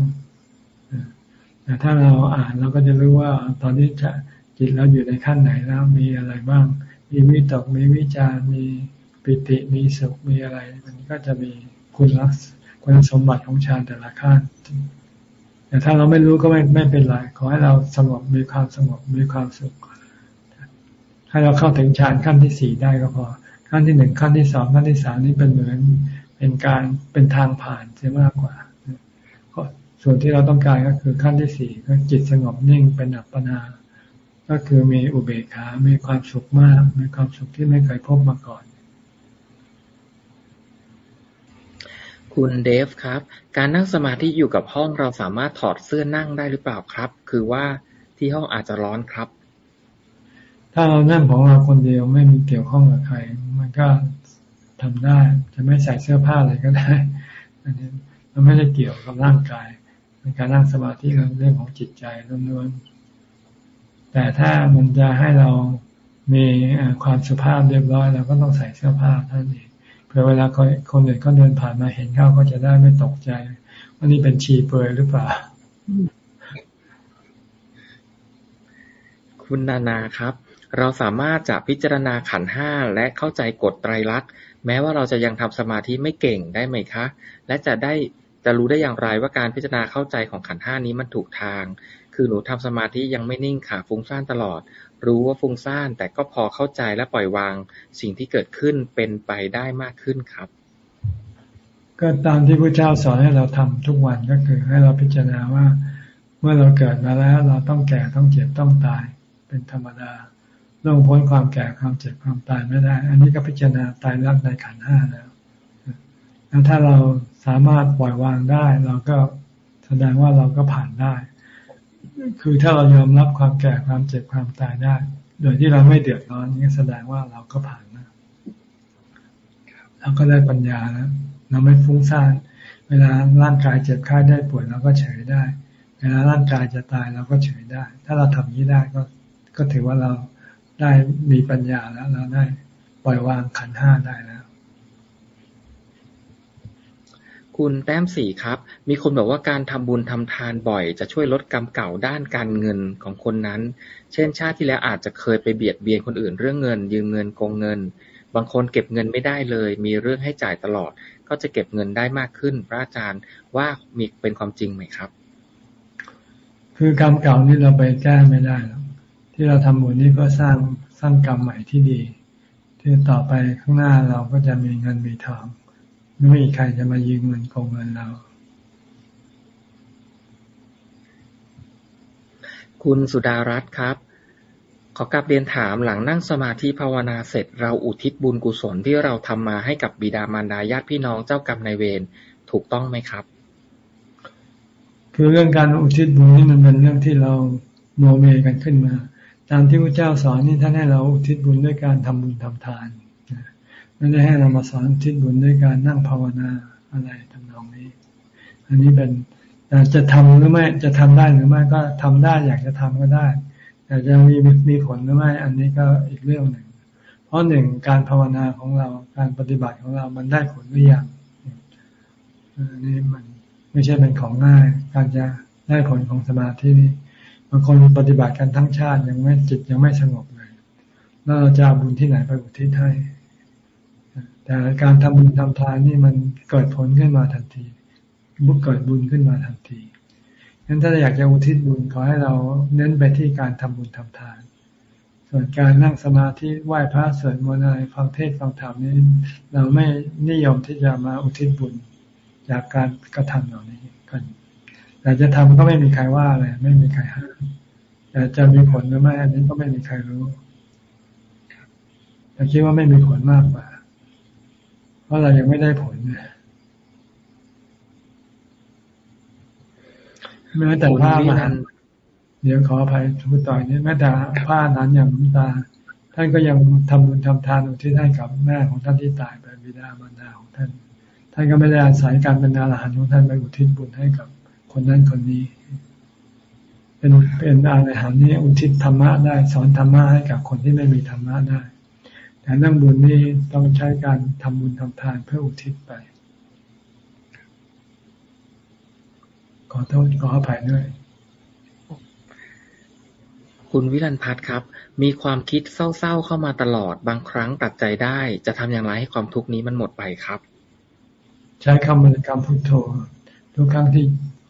แต่ถ้าเราอ่านเราก็จะรู้ว่าตอนนี้จะจิตเราอยู่ในขั้นไหนแล้วมีอะไรบ้าง มีวิตกมีวิจารมีปิติมีสุขมีอะไร มันก็จะมีคุณลักษณะคุณสมบัติของฌานแต่ละขั้นแต่ถ้าเราไม่รู้ก็ไม่ไม่เป็นไรขอให้เราสงบมีความสงบมีความสุขให้เราเข้าถึงฌานขั้นที่สี่ได้ก็พอ ขั้นที่หนึ่งขั้นที่สองขั้นที่สามนี่เป็นเหมือนเป็นการเป็นทางผ่านใช่มากกว่าส่วนที่เราต้องการก็คือขั้นที่สี่ก็จิตสงบนิ่งเป็นอัปปนา ก็คือมีอุเบกขา มีความสุขมาก มีความสุขที่ไม่เคยพบมาก่อน คุณเดฟครับ การนั่งสมาธิอยู่กับห้องเราสามารถถอดเสื้อนั่งได้หรือเปล่าครับ คือว่าที่ห้องอาจจะร้อนครับ ถ้าเรานั่งของเราคนเดียวไม่มีเกี่ยวข้องกับใคร มันก็ทำได้ จะไม่ใส่เสื้อผ้าอะไรก็ได้ อันนี้มันไม่ได้เกี่ยวกับร่างกายเป็นการนั่งสมาธิเรื่องของจิตใจล้วนๆ แต่ถ้ามันจะให้เรามีความสุภาพเรียบร้อยเราก็ต้องใส่เสื้อผ้าท่านเองเพื่อเวลาคนอื่นเขาเดินผ่านมาเห็นเข้าก็จะได้ไม่ตกใจว่านี่เป็นชีเปลือยหรือเปล่า คุณนานาครับ เราสามารถจะพิจารณาขันห้าและเข้าใจกฎไตรลักษณ์แม้ว่าเราจะยังทำสมาธิไม่เก่งได้ไหมคะ และจะได้จะรู้ได้อย่างไรว่าการพิจารณาเข้าใจของขันห้านี้มันถูกทาง คือหนูทำสมาธิยังไม่นิ่งค่ะฟุ้งซ่านตลอด รู้ว่าฟุ้งซ่าน แต่ก็พอเข้าใจและปล่อยวางสิ่งที่เกิดขึ้นเป็นไปได้มากขึ้นครับ ก็ตามที่พระเจ้าสอนให้เราทำทุกวันก็คือให้เราพิจารณาว่า เมื่อเราเกิดมาแล้ว เราต้องแก่ต้องเจ็บต้องตายเป็นธรรมดาลงพ้นความแก่ความเจ็บความตายไม่ได้ อันนี้ก็พิจารณาตายรักในขันห้าแล้วแล้วถ้าเราสามารถปล่อยวางได้ เราก็แสดงว่าเราก็ผ่านได้ คือถ้าเรายอมรับความแก่ความเจ็บความตายได้ โดยที่เราไม่เดือดร้อนนี่แสดงว่าเราก็ผ่านนะเราก็ได้ปัญญาแล้วเราไม่ฟุ้งซ่านเวลาร่างกายเจ็บไข้ได้ป่วยเราก็เฉยได้ เวลาร่างกายจะตายเราก็เฉยได้ ถ้าเราทำนี้ได้ก็ก็ถือว่าเราได้มีปัญญาแล้วเราได้ปล่อยวางขันห้าได้แล้ว คุณแต้มสี่ครับ มีคนบอกว่าการทำบุญทำทานบ่อย จะช่วยลดกรรมเก่าด้านการเงินของคนนั้น เช่น ชาติที่แล้วอาจจะเคยไปเบียดเบียนคนอื่นเรื่องเงิน ยืมเงินโกงเงิน บางคนเก็บเงินไม่ได้เลย มีเรื่องให้จ่ายตลอด ก็จะเก็บเงินได้มากขึ้น พระอาจารย์ว่ามีเป็นความจริงไหมครับ คือกรรมเก่านี่เราไปแก้ไม่ได้หรอกที่เราทำบุญนี่ก็สร้างสร้างกรรมใหม่ที่ดี ที่ต่อไปข้างหน้าเราก็จะมีเงินมีทอง ไม่มีใครจะมายืมเงินโกงเงินเรา คุณสุดารัตน์ครับ ขอกลับเรียนถามหลังนั่งสมาธิภาวนาเสร็จ เราอุทิศบุญกุศลที่เราทำมาให้กับบิดามารดาญาติพี่น้องเจ้ากรรมนายเวรถูกต้องไหมครับ คือเรื่องการอุทิศบุญนี่มันเป็นเรื่องที่เราโมเมกันขึ้นมา ตามที่พระเจ้าสอนนี่ท่านให้เราอุทิศบุญด้วยการทำบุญทำทาน ไม่ได้ให้เรามาสอนทิศบุญด้วยการนั่งภาวนาอะไรทำนองนี้ อันนี้เป็นจะทำหรือไม่จะทำได้หรือไม่ก็ทำได้อยากจะทำก็ได้ แต่จะมีมีผลหรือไม่ อันนี้ก็อีกเรื่องหนึ่ง เพราะหนึ่งการภาวนาของเราการปฏิบัติของเรามันได้ผลหรือยังอันนี้มันไม่ใช่เป็นของง่าย การจะได้ผลของสมาธินี่บางคนปฏิบัติกันทั้งชาติยังไม่จิตยังไม่สงบเลยแล้วเราจะบุญที่ไหนไปอุทิศให้ แต่การทำบุญทำทานนี่มันเกิดผลขึ้นมาทันทีบุญเกิดบุญขึ้นมาทันทีงั้นถ้าอยากจะอุทิศบุญขอให้เราเน้นไปที่การทำบุญทำทาน ส่วนการนั่งสมาธิไหว้พระสวดมนต์อะไรฟังเทศฟังธรรมนี้ เราไม่นิยมที่จะมาอุทิศบุญจากการกระทำเหล่านี้กันแต่จะทำก็ไม่มีใครว่าอะไรไม่มีใครห้ามแต่จะมีผลหรือไม่อันนี้ก็ไม่มีใครรู้แต่คิดว่าไม่มีผลมากกว่า เพราะเรายังไม่ได้ผลแม้แต่ผ้ามันเดี๋ยวขออภัยทุกต่อยนี้แม้แต่ผ้านั้นอย่างน้ำตา ท่านก็ยังทำบุญทำทานอุทิศให้กับแม่ของท่านที่ตายไปบิดามารดาของท่าน ท่านก็ไม่ได้อาศัยการเป็นอรหันต์ของท่านไปอุทิศบุญให้กับคนนั้นคนนี้ เป็นเป็นอรหันต์นี้อุทิศธรรมะได้ สอนธรรมะให้กับคนที่ไม่มีธรรมะได้ แต่นั่งบุญนี่ต้องใช้การทำบุญทำทานเพื่ออุทิศไป ขอโทษขออภัยด้วย คุณวิรันพัฒครับ มีความคิดเศร้าๆเข้ามาตลอด บางครั้งตัดใจได้ จะทำอย่างไรให้ความทุกข์นี้มันหมดไปครับ ใช้คำบริกรรมพุทโธ ทุกครั้งที่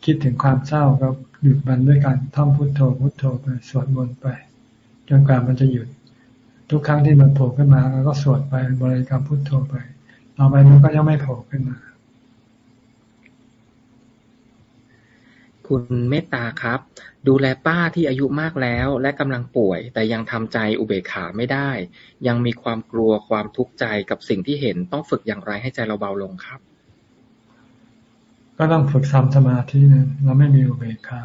คิดถึงความเศร้าก็หยุดมันด้วยการท่องพุทโธพุทโธไปสวดมนต์ไปจนกว่ามันจะหยุด ทุกครั้งที่มันโผล่ขึ้นมาเราก็สวดไปบริกรรมพุทโธไปต่อไปมันก็ยังไม่โผล่ขึ้นมา คุณเมตตาครับ ดูแลป้าที่อายุมากแล้ว และกำลังป่วย แต่ยังทำใจอุเบกขาไม่ได้ ยังมีความกลัวความทุกข์ใจกับสิ่งที่เห็นต้องฝึกอย่างไรให้ใจเราเบาลงครับ ก็ต้องฝึกทำสมาธินะเราไม่มีอุเบกขา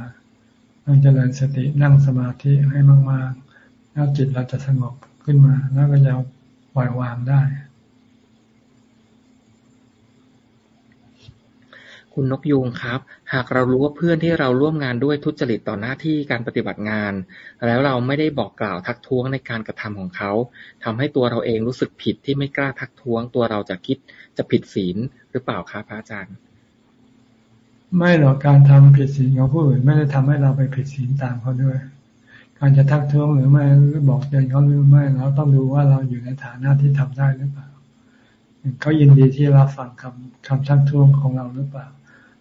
ต้องเจริญสตินั่งสมาธิให้มากๆแล้วจิตเราจะสงบ ขึ้นมา แล้วก็จะปล่อยวางได้ คุณนกยูงครับ หากเรารู้ว่าเพื่อนที่เราร่วมงานด้วยทุจริตต่อหน้าที่การปฏิบัติงาน แล้วเราไม่ได้บอกกล่าวทักท้วงในการกระทำของเขาทำให้ตัวเราเองรู้สึกผิดที่ไม่กล้าทักท้วง ตัวเราจะคิดจะผิดศีลหรือเปล่าครับพระอาจารย์ไม่หรอกการทำผิดศีลของผู้อื่นไม่ได้ทำให้เราไปผิดศีลตามเขาด้วย การจะทักท้วงหรือไม่หรือบอกเตือนเขาหรือไม่เราต้องดูว่าเราอยู่ในฐานะที่ทำได้หรือเปล่าเขายินดีที่รับฟังคำคำทักท้วงของเราหรือเปล่า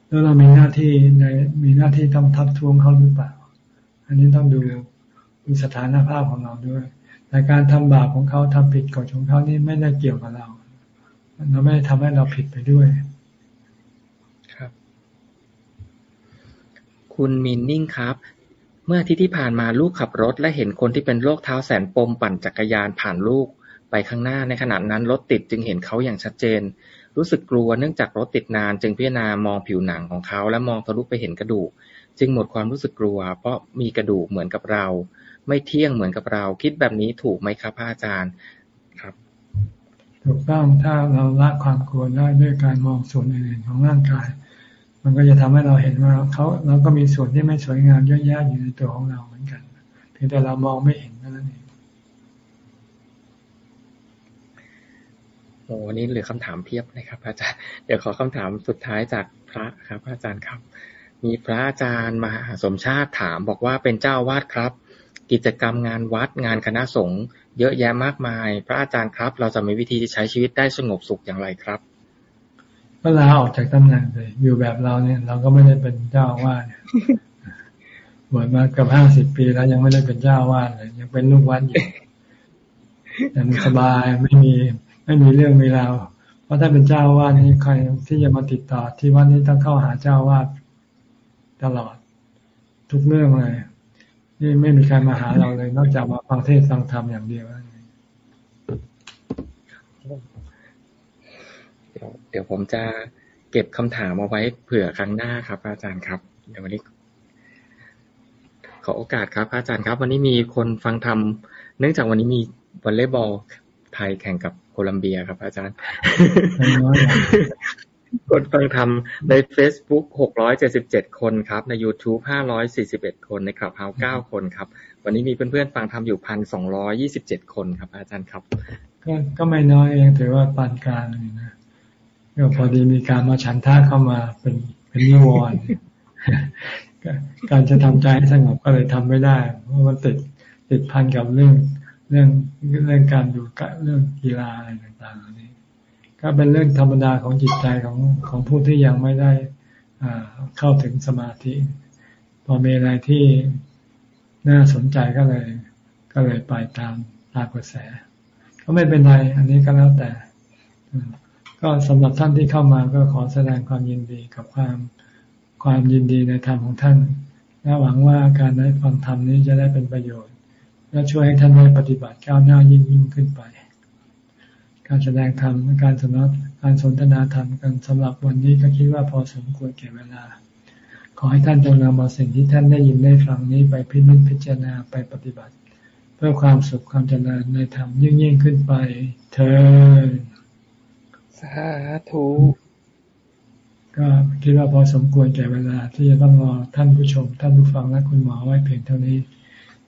แล้วเรามีหน้าที่ในมีหน้าที่ต้องทักท้วงเขาหรือเปล่า อันนี้ต้องดูดูสถานภาพของเราด้วยแต่การทำบาปของเขาทำผิดกฎของเขานี่ไม่ได้เกี่ยวกับเราเราไม่ได้ทำให้เราผิดไปด้วย ครับ คุณมินนิ่งครับ เมื่อที่ที่ผ่านมาลูกขับรถและเห็นคนที่เป็นโรคเท้าแสนปมปั่นจักรยานผ่านลูกไปข้างหน้า ในขณะนั้นรถติดจึงเห็นเขาอย่างชัดเจน รู้สึกกลัวเนื่องจากรถติดนานจึงพิจารณามองผิวหนังของเขาและมองทะลุไปเห็นกระดูก จึงหมดความรู้สึกกลัว เพราะมีกระดูกเหมือนกับเรา ไม่เที่ยงเหมือนกับเรา คิดแบบนี้ถูกไหมครับพระอาจารย์ครับ ถูกต้องถ้าเราละความกลัวได้ด้วยการมองส่วนอื่นของร่างกาย มันก็จะทำให้เราเห็นว่าเขาเราก็มีส่วนที่ไม่สวยงามเยอะแยะอยู่ในตัวของเราเหมือนกัน เพียงแต่เรามองไม่เห็นนั้นเองโอ้วันนี้เหลือคำถามเพียบนะครับ อาจารย์เดี๋ยวขอคำถามสุดท้ายจากพระครับ อาจารย์ครับ มีพระอาจารย์มหาสมชาติถามบอกว่าเป็นเจ้าวาดครับ กิจกรรมงานวัดงานคณะสงฆ์เยอะแยะมากมาย พระอาจารย์ครับ เราจะมีวิธีใช้ชีวิตได้สงบสุขอย่างไรครับ ก็ลาออกจากตำแหน่งเลย อยู่แบบเราเนี่ย เราก็ไม่ได้เป็นเจ้าวาดบวชมาเกือบห้าสิบปีแล้วยังไม่ได้เป็นเจ้าวาดเลยยังเป็นลูกวัดอยู่ยังสบายไม่มีไม่มีเรื่องมีราวเพราะถ้าเป็นเจ้าวาดนี่ใครที่จะมาติดต่อที่วัดนี้ต้องเข้าหาเจ้าวาดตลอด ทุกเรื่องเลยนี่ไม่มีใครมาหาเราเลย นอกจากมาฟังเทศฟังธรรมอย่างเดียว เดี๋ยวผมจะเก็บคำถามเอาไว้เผื่อครั้งหน้าครับอาจารย์ครับ เดี๋ยววันนี้ ขอโอกาสครับอาจารย์ครับ วันนี้มีคนฟังทำเนื่องจากวันนี้มีวอลเลย์บอลไทยแข่งกับโคลัมเบียครับ อาจารย์คนฟังทำใน Facebook 677 คนครับ ใน YouTube 541 คนในคลับเฮาส์9คนครับ วันนี้มีเพื่อนๆฟังทำอยู่ 1,227 คนครับ อาจารย์ครับ ก็ก็ไม่น้อยเองถือว่าปานกลางเลยนะ ก็พอดีมีการมาฉันท่าเข้ามาเป็นเป็นนิวรณ์การจะทำใจให้สงบก็เลยทำไม่ได้ เพราะมันติดติดพันกับเรื่องเรื่องเรื่องการดูกเรื่องกีฬาอะไรต่างๆเหล่านี้ ก็เป็นเรื่องธรรมดาของจิตใจของของผู้ที่ยังไม่ได้เข้าถึงสมาธิ พอมีอะไรที่น่าสนใจก็เลย ก็เลยไปตามตามกระแส ก็ไม่เป็นไร อันนี้ก็แล้วแต่ ก็สำหรับท่านที่เข้ามาก็ขอแสดงความยินดีกับความความยินดีในธรรมของท่านและหวังว่าการได้ฟังธรรมนี้จะได้เป็นประโยชน์ และช่วยให้ท่านได้ปฏิบัติก้าวหน้ายิ่งยิ่งขึ้นไป การแสดงธรรมการสนทการสนทนาธรรมกันสำหรับวันนี้ก็คิดว่าพอสมควรแก่เวลา ขอให้ท่านจงนำเอาสิ่งที่ท่านได้ยินได้ฟังนี้ไปพิจิตพิจารณาไปปฏิบัติ เพื่อความสุขความเจริญในธรรมยิ่งยิ่งขึ้นไป เธอาธุก็คิดว่าพอสมควรแก่เวลา ที่จะต้องรอท่านผู้ชม ท่านผู้ฟังและคุณหมอไว้เพียงเท่านี้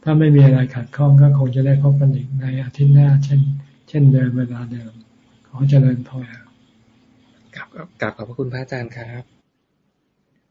ถ้าไม่มีอะไรขัดข้องก็คงจะได้พบกันอีกในอาทิตย์หน้า เช่น เช่นเดิมเวลาเดิม ขอเจริญพรครับกลับขอบพระคุณพระอาจารย์ครับ